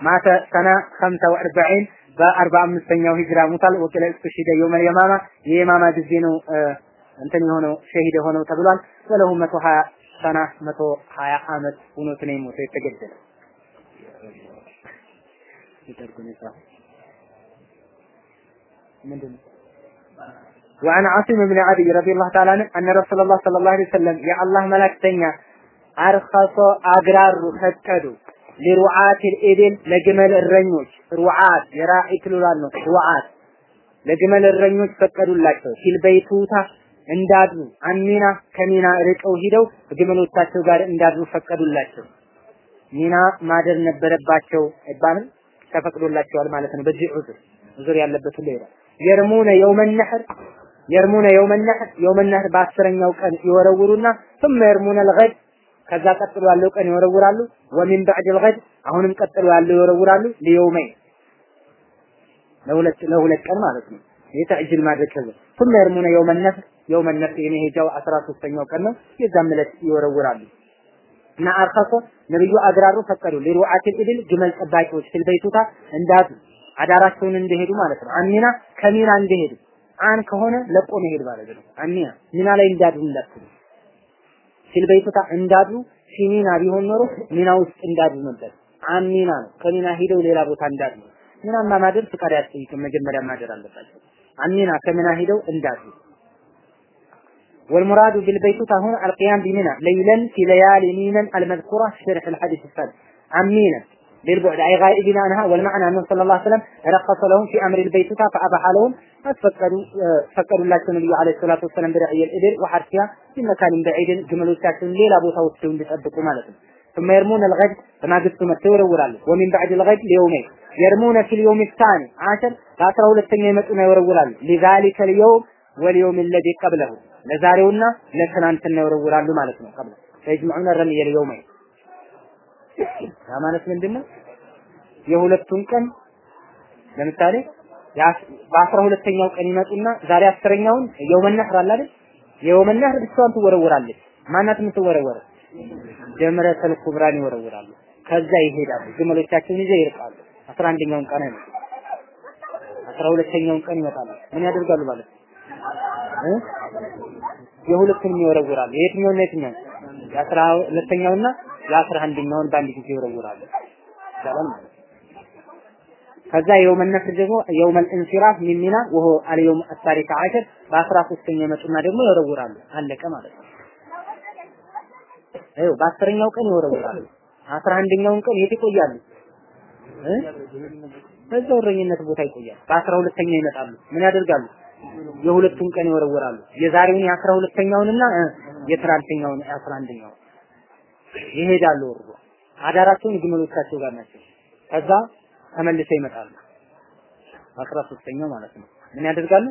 ማተ ሰና 45 በአርባ አምስተኛው ሂጅራ ሙታል ወቂለ እስቱሽሂደ የውመል የማማ የየማማ ጊዜ ነው እንትን የሆነው ሸሂድ የሆነው ተብሏል። ወለሁ 120 ሰና 120 አመት ሆኖት ነው የሞተው የተገደለ ምንድን ነው وعن عاصم بن عدي رضي الله تعالى عنه أن رسول الله صلى الله عليه وسلم يا الله ملكتنيا أرخص أقرار ፈቀዱ ሊሩዓት ኢብል ለግመል እረኞች ሩዓት የራዒ ትሉላል ነው ሩዓት ለግመል እረኞች ፈቀዱላቸው ሲል በይቱታ እንዳድሩ አሚና ከሚና ርቀው ሂደው ግመሎቻቸው ጋር እንዳድሩ ፈቀዱላቸው። ሚና ማደር ነበረባቸው አይባልም፣ ተፈቅዶላቸዋል ማለት ነው። በዚህ ዑዝር ዑዝር ያለበት ሁሉ ይላል። የርሙነ የውመን ነህር የርሙነ የውመን ነህር የውመን ነህር በአስረኛው ቀን ይወረውሩና ثم يرمون الغد ከዛ ቀጥሎ ያለው ቀን ይወረውራሉ። ወሚን ባዕድ الغد አሁንም ቀጥሎ ያለው ይወረውራሉ። ለየውመይን ለሁለት ለሁለት ቀን ማለት ነው። የተዕጅል ማድረግ ከዛ ثم يرمون يوم النفر يوم النفر የመሄጃው 13ኛው ቀን ነው። የዛም ዕለት ይወረውራሉ። እና አርኸሶ ነብዩ አግራሩ ፈቀዱ ሊሩዓቲል ኢብል ግመል ጠባቂዎች ፊል በይቱታ እንዳዱ አዳራቸውን እንደሄዱ ማለት ነው። አሚና ከሚና እንደሄዱ አን ከሆነ ለቆ መሄድ ማለት ነው። አሚና ሚና ላይ እንዳዱ እንዳትሉ ፊል በይቱታ እንዳሉ ሲኒና ቢሆን ኖሮ ሚና ውስጥ እንዳሉ ነበር። አሚና ነው ከሚና ሂደው ሌላ ቦታ እንዳሉ ሚናማ ማደር ፍቃድ አያስጠይቅም። መጀመሪያ ማደር አለባቸው። አሚና ከሚና ሂደው እንዳሉ والمراد بالبيتوتة هنا القيام بمنى ليلا في ليالي مينا المذكورة في شرح الحديث السابق عن مينا للبعد أي غائبين عنها والمعنى أنه صلى الله عليه وسلم رخص لهم في أمر البيتوتة فأباح لهم فكروا فكروا الله النبي عليه الصلاة والسلام برعي الإبل وحرثها في مكان بعيد جملوا ساكن ليلة بوتا وتسوين بتأبقوا مالتهم ثم يرمون الغد فما قلت متور ورالي ومن بعد الغد ليومين يرمون في اليوم الثاني عشر لا تروا للتنية يمتون يورورالي لذلك اليوم واليوم الذي قبله ለዛሬውና ለትናንትና ይወረውራሉ ማለት ነው። ቀብለ ፈይጅመዑነ ረሚየ ለየውመይን ያ ማለት ምንድነው? የሁለቱን ቀን ለምሳሌ በአስራ ሁለተኛው ቀን ይመጡና ዛሬ አስረኛውን የውመ ነህር አለ አይደል? የውመ ነህር ብቻዋን ትወረወራለች። ማናት የምትወረወረው? ጀምረተል ኩብራን ይወረውራሉ። ከዛ ይሄዳሉ። ግመሎቻቸውን ይዘው ይርቃሉ። አስራ አንደኛውን ቀን አይመጡ። አስራ ሁለተኛውን ቀን ይመጣሉ። ምን ያደርጋሉ ማለት ነው? የሁለቱንም ይወረውራሉ። የትኛውና የትኛው? የአስራ ሁለተኛውና የአስራ አንደኛውን በአንድ ጊዜ ይወረውራሉ። ይቻላል ከዛ የውመ ነፍር ደግሞ የውመል ኢንሲራፍ ሚን ሚና ወሆ አልየውም አሳሪከ አሸር በአስራ ሶስተኛው ይመጡና ደግሞ ይወረውራሉ። አለቀ ማለት ነው። ይኸው በአስረኛው ቀን ይወረውራሉ። አስራ አንደኛውን ቀን የት ይቆያሉ? በዛው እረኝነት ቦታ ይቆያሉ። በአስራ ሁለተኛው ይመጣሉ። ምን ያደርጋሉ? የሁለቱን ቀን ይወረወራሉ። የዛሬውን የአስራ ሁለተኛውንና የትናንተኛውን የአስራ አንደኛውን ይሄዳሉ። ወርዶ አዳራቸውን ግመሎቻቸው ጋር ናቸው። ከዛ ተመልሰው ይመጣሉ። አስራ ሶስተኛው ማለት ነው። ምን ያደርጋሉ?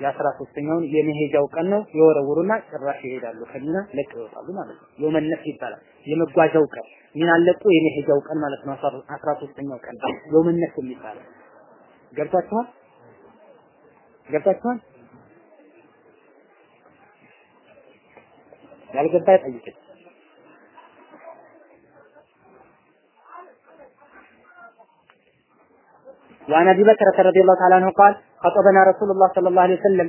የአስራ ሶስተኛውን የመሄጃው ቀን ነው የወረውሩና ጭራሽ ይሄዳሉ። ከሚና ለቅ ይወጣሉ ማለት ነው። የመነፍ ይባላል። የመጓዣው ቀን ሚና ለቁ የመሄጃው ቀን ማለት ነው። አስራ ሶስተኛው ቀን የመነፍ የሚባለው ገብቷችኋል? ገብታችኋል? ያልገባ ጠይቅ። وعن ابي بكر رضي الله تعالى عنه قال خطبنا رسول الله صلى الله عليه وسلم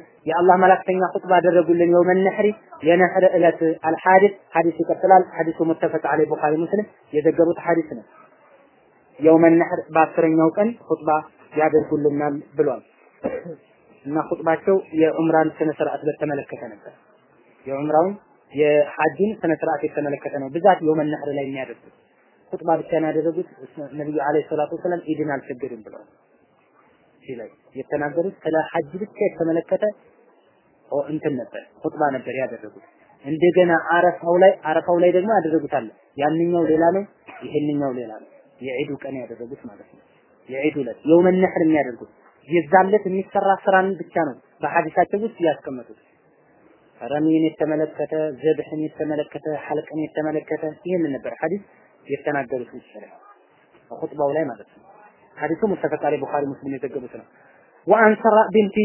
አደረጉልን يوم النحر የነህር እለት الحادث حديث ይቀጥላል حديث متفق عليه البخاري مسلم የዘገቡት حديث ነው يوم النحر በአስረኛው ቀን خطبه ያደርጉልናል ብሏል። እና خطባቸው የዑምራን ስነ ስርዓት በተመለከተ ነበር። የዑምራውን የሐጅን ስነ ስርዓት የተመለከተ ነው። ብዛት የውመ ነህር ላይ የሚያደርጉት። ኹጥባ ብቻ ያደረጉት። ነብዩ አለይሂ ሰላቱ ወሰለም ኢድን አልቸገርም ብለዋል። ላይ የተናገሩት ስለ ሐጅ ብቻ የተመለከተ እንትን ነበር፣ ኹጥባ ነበር ያደረጉት። እንደገና አረፋው ላይ አረፋው ላይ ደግሞ ያደረጉት አለ። ያንኛው ሌላ ነው፣ ይሄንኛው ሌላ ነው። የዒዱ ቀን ያደረጉት ማለት ነው። የዒዱ ዕለት የውመ ነህር የሚያደርጉት የዛለት የሚሰራ ስራን ብቻ ነው በሐዲሳቸው ውስጥ ያስቀመጡት። ረሚን የተመለከተ ዘብሕን የተመለከተ ሐልቅን የተመለከተ ይህን ነበር ሐዲስ የተናገሩት ውስጥ ላይ ኹጥባው ላይ ማለት ነው። ሐዲሱ ሙተፈቅ ዐለይሂ ቡኻሪ ሙስሊም የዘገቡት ነው። وعن سراء بنت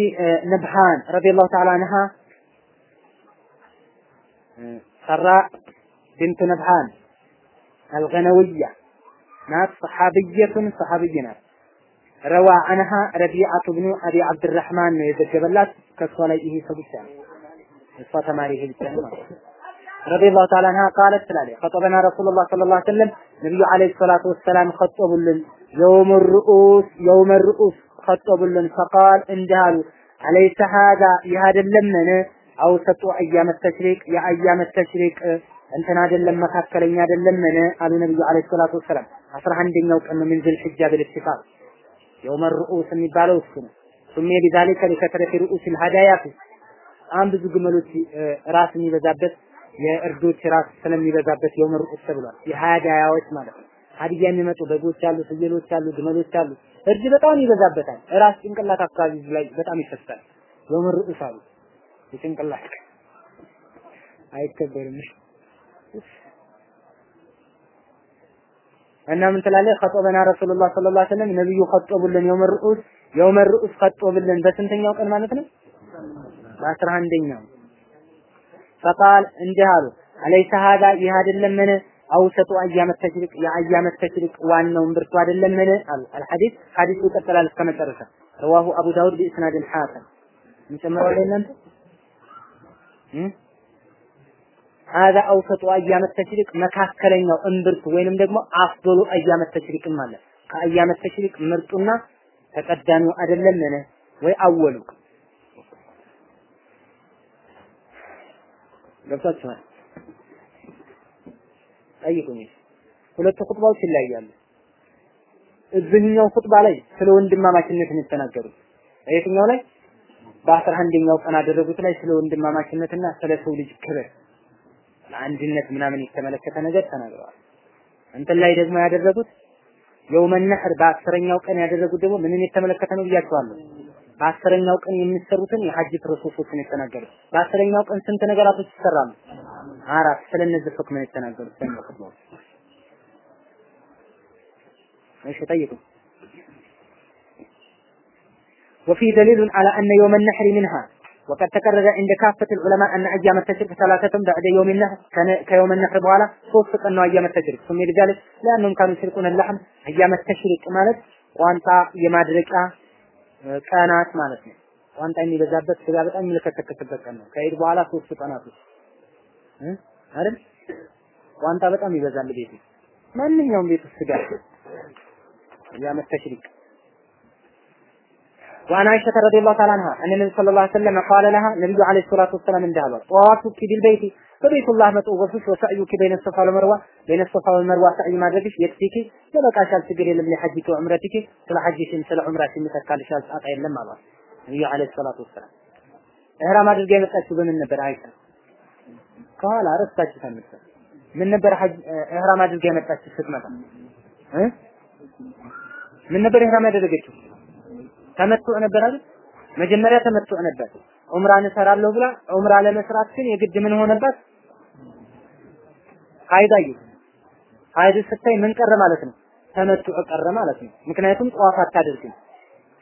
نبهان رضي الله تعالى عنها سراء بنت نبهان الغنوية ناس صحابية صحابية ناس ረዋ አንሃ ረቢዓቱ ብኑ አቢ አብድራህማን ነው የዘገበላት። ከሷ ላይ ይሄ ሰው ብቻ ነው እሷ ተማሪ ይሄ ብቻ ነው ማለት ነው። ረዲየላሁ ተዓላ አንሃ ቃለት ትላለች ኸጠበና ረሱሉላህ ሰለላሁ ዐለይሂ ወሰለም ነብዩ የውመ ርኡስ የውመ ርኡስ ኸጠቡልን ፈቃል እንዲህ አሉ አለይሰ ሀዛ ይህ አይደለምን አውሰጡ አያመ ተሽሪቅ የአያመ ተሽሪቅ እንትን አይደለም መካከለኛ አይደለምን አሉ ነብዩ ዐለይሂ ሰላቱ ወሰላም አስራ አንደኛው ቀን ምን ዝል ሒጃ ብልኢትፋቅ የውመ ርኡስ የሚባለው እሱ ነው። ሱሜ ቢዛሊከ ሊከትረቲ ርኡስ ልሀዳያቱ በጣም ብዙ ግመሎች ራስ የሚበዛበት የእርዶች ራስ ስለሚበዛበት የውመ ርኡስ ተብሏል። የሀዳያዎች ማለት ነው። ሀዲያ የሚመጡ በጎች አሉ፣ ፍየሎች አሉ፣ ግመሎች አሉ። እርድ በጣም ይበዛበታል። ራስ ጭንቅላት አካባቢ ላይ በጣም ይፈሳል። የውመ ርኡስ አሉ። የጭንቅላት አይከበርም። እና ምን ትላለህ? ኸጠበና ረሱሉላህ ሰለላሁ ዐለይሂ ወሰለም ነብዩ ኸጠቡልን የውመ ርኡስ የውመ ርኡስ ኸጠቡልን በስንተኛው ቀን ማለት ነው? በአስራ አንደኛው ፈቃል እንዲህ አሉ አለይሰ ሀዛ ይህ አይደለምን አውሰጡ አያመ ተሽሪቅ የአያመ ተሽሪቅ ዋናውን ብርቱ አይደለምን አሉ አልሐዲስ ሐዲሱ ይቀጥላል እስከ መጨረሻ ረዋሁ አቡ ዳውድ ቢኢስናድን ሐሰን እንጨምረዋለን እናንተ هذا أوسط أيام التشريق መካከለኛው እምብርት ወይንም ደግሞ አፍዶሉ أيام التشريق ማለት ከአያመ ተሽሪቅ ምርጡና ተቀዳሚው አይደለም ምን ወይ አወሉ ገብታችኋል? ጠይቁኝ። ሁለቱ ኹጥባዎች ይለያያሉ። እዚህኛው ኹጥባ ላይ ስለ ወንድማማችነት የተናገሩት። የትኛው ላይ? በአስራ አንደኛው ቀን አደረጉት ላይ ስለ ወንድማማችነትና ስለ ሰው ልጅ ክብር ለአንድነት ምናምን የተመለከተ ነገር ተናግረዋል። እንትን ላይ ደግሞ ያደረጉት የውመ ነህር በአስረኛው ቀን ያደረጉት ደግሞ ምንን የተመለከተ ነው ብያቸዋለሁ። በአስረኛው ቀን የሚሰሩትን የሐጅ ፕሮሰሶችን የተናገሩት። በአስረኛው ቀን ስንት ነገራቶች ይሰራሉ? አራት። ስለነዚህ ሁክም ነው የተናገሩት። ሰኞ ሁክም እሺ ጠይቁ። وفي دليل على أن يوم النحر منها وقد تكرر عند كافة العلماء أن أيام التشريق ثلاثة بعد يوم النحر كان كيوم النحر بوالا صوت أنه أيام التشريق سمي لذلك لأنهم كانوا يشركون اللحم أيام التشريق مالت وأنت يمادرك ቀናት ማለት ነው። ቋንጣ የሚበዛበት ስጋ በጣም የሚለከከክበት ቀን ነው። ከኢድ በኋላ ሶስት ቀናቶች እ አይደል ቋንጣ በጣም ይበዛል ቤት ማንኛውም ቤት ውስጥ ስጋ ያመት ተሽሪቅ وعن عائشة رضي الله تعالى عنها أن النبي صلى الله عليه وسلم قال لها النبي عليه الصلاة والسلام من دهبر طوافك بالبيت በቤቱ ላህ መጥወፍሽ ወሰዕዩኪ በይነ ሶፋ ወልመርዋ በይነ ሶፋ ወልመርዋ ሰዕይ ማድረግሽ የክፊኪ ይበቃሻል፣ ችግር የለም። ለሐጅኪ ወዑምረቲኪ ስለ ሐጅሽም ስለ ዑምራሽም ይተካልሻል፣ ጣጣ የለም አሏት ነብዩ አለይሂ ሰላቱ ወሰላም። ኢህራም አድርጋ የመጣችው በምን ነበር? አይሻ ከኋላ ረስታችሁ ታነሳ ምን ነበር? ሐጅ ኢህራም አድርጋ የመጣችው ስትመጣ እ ምን ነበር ኢህራም ያደረገችው? ተመቱዕ ነበር አይደል? መጀመሪያ ተመቱዕ ነበር። ዑምራን እሰራለሁ ብላ ዑምራ ለመስራት ግን የግድ ምን ሆነባት? አየሁ። ሀይድ ስታይ ምን ቀረ ማለት ነው? ተመቱዕ ቀረ ማለት ነው። ምክንያቱም ጠዋፍ አታደርግም።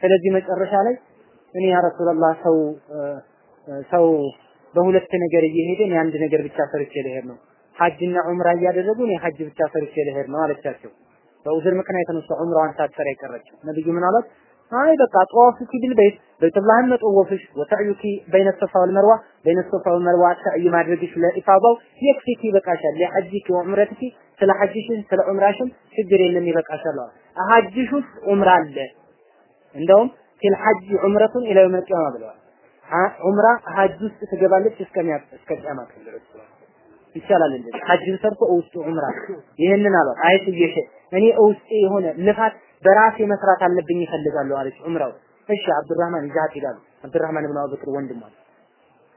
ስለዚህ መጨረሻ ላይ እኔ ያ ረሱላህ ሰው ሰው በሁለት ነገር እየሄደ እኔ አንድ ነገር ብቻ ሰርቼ ልሄድ ነው። ሐጅና ዑምራ እያደረጉ እኔ ሐጅ ብቻ ሰርቼ ልሄድ ነው አለቻቸው። በ عذر ምክንያት ነው እሷ ዑምራዋን ሳትሰራ የቀረችው። ነብዩ ምን አሏት? አይ በቃ طوافك بالبيت በይቱላህን መጠወፍሽ وسعيك بين الصفا والمروة بين الصفا والمروة ሰዕይ ማድረግሽ ለኢፋዳው يكفيك ይበቃሻል። لحجك وعمرتك ስለ ሐጅሽን ስለ ዑምራሽን ችግር የለም ይበቃሻል። ሐጅሽ ውስጥ ዑምራ አለ። እንደውም ፊል ሐጅ ዑምረቱን ኢላ የውመል ቂያማ ብለዋል። ዑምራ ሐጅ ውስጥ ትገባለች እስከሚያ እስከ ቂያማ ድረስ ይቻላል እንደዚህ ሐጅን ሰርቶ ውስጡ ዑምራ ይህንን አሏት። አይ ትየሽ እኔ ውስጤ የሆነ ልፋት በራሴ መስራት አለብኝ ይፈልጋሉ አለች ዑምራው። እሺ አብዱራህማን ይዛት ይላሉ። አብዱራህማን ኢብኑ አቡበክር ወንድሟ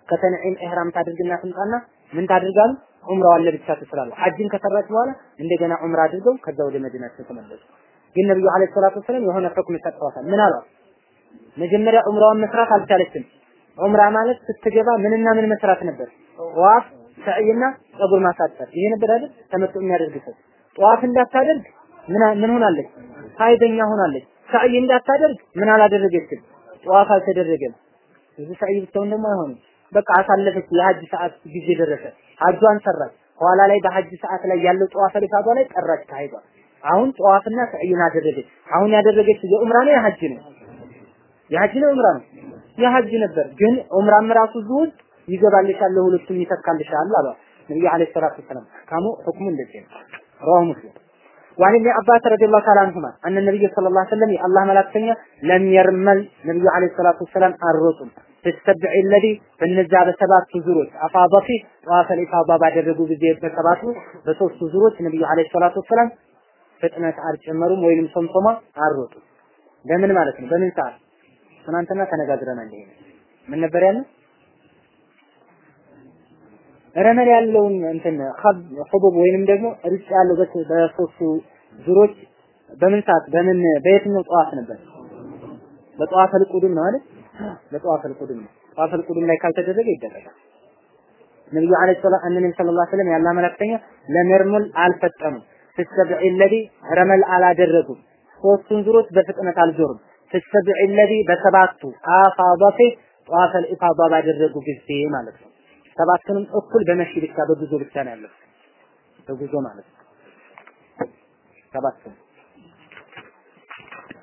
ከተንዒም ኢህራም ታድርግና ትምጣና ምን ታድርጋሉ? ዑምራዋን ለብቻ ትስራሉ። ሐጅን ከሰራች በኋላ እንደገና ዑምራ አድርገው ከዛ ወደ መዲናቸው ተመለሱ። ግን ነብዩ አለይሂ ሰላቱ ወሰለም የሆነ ሁክም ሰጥተዋታል። ምን አሏት? መጀመሪያ ዑምራዋን መስራት አልቻለችም። ዑምራ ማለት ስትገባ ምንና ምን መስራት ነበር? ጠዋፍ፣ ሰዕይና ጸጉር ማሳጠር። ይሄ ነበር አይደል? ተመጡ የሚያደርግ ጠዋፍ እንዳታደርግ ምን ምን ሆናለች? ሀይደኛ ሆናለች። ሰዕይ እንዳታደርግ ምን አላደረገችም? ጠዋፍ አልተደረገም። እዚህ ሰዕይ ብትሆን ደግሞ አይሆንም። በቃ አሳለፈች። የሀጅ ሰዓት ጊዜ ደረሰ። ሀጇን ሰራች። ኋላ ላይ በሀጅ ሰዓት ላይ ያለው ጠዋፍ ሊፋዷ ላይ ቀራች ከሀይዷ። አሁን ጠዋፍና ሰዕይን አደረገች። አሁን ያደረገች የኡምራ ነው የሀጅ ነው? የሀጅ ነው ኡምራ ነው? የሐጅ ነበር ግን ዑምራም ራሱ ዙሁድ ይገባልሻል ለሁለቱም ይተካልሻል አሏ ነብዩ አለይሂ ሰላቱ ወሰለም ካሙ ሁክሙ እንደዚህ ነው رواه مسلم وعن ابن عباس رضي الله تعالى عنهما أن النبي صلى الله عليه وسلم الله ملاكتنيا لم يرمل النبي عليه الصلاة والسلام الرسل في السبع الذي فالنزع بسبات زروج أفاض فيه طواف الإفاضة بعد الرجوع بزيد بسبات بسوس زروج النبي عليه الصلاة والسلام ፍጥነት አልጨመሩም ወይንም ሶምሶማ አልሮጡም። ለምን ማለት ነው? በምን ሰዓት ትናንትና ተነጋግረናል። ይሄ ምን ነበር ያለው? ረመል ያለውን እንትን ኹቡብ ወይንም ደግሞ ርጭ ያለው በሶስቱ ዙሮች በምን ሰዓት በምን በየትኛው ጠዋፍ ነበር? በጠዋፍ አልቁዱም ነው አይደል? በጠዋፍ አልቁዱም ነው። ጠዋፍ አልቁዱም ላይ ካልተደረገ ይደረጋል። ነብዩ አለይሂ ሰላም አንነ ነብዩ ሰለላሁ ዐለይሂ ወሰለም ያላ መላክተኛ ለመርሙል አልፈጠኑም። ፍሰብዕ ለዚ ረመል አላደረጉም። ሶስቱን ዙሮች በፍጥነት አልዞሩም። ፍሰብዕ ለዚ በሰባቱ አፋዳፊ ጠዋፍ አልኢፋዳ ባደረጉ ጊዜ ማለት ነው። ሰባቱንም እኩል በመሺ ብቻ በጉዞ ብቻ ነው ያለው። በጉዞ ማለት ነው። ሰባቱን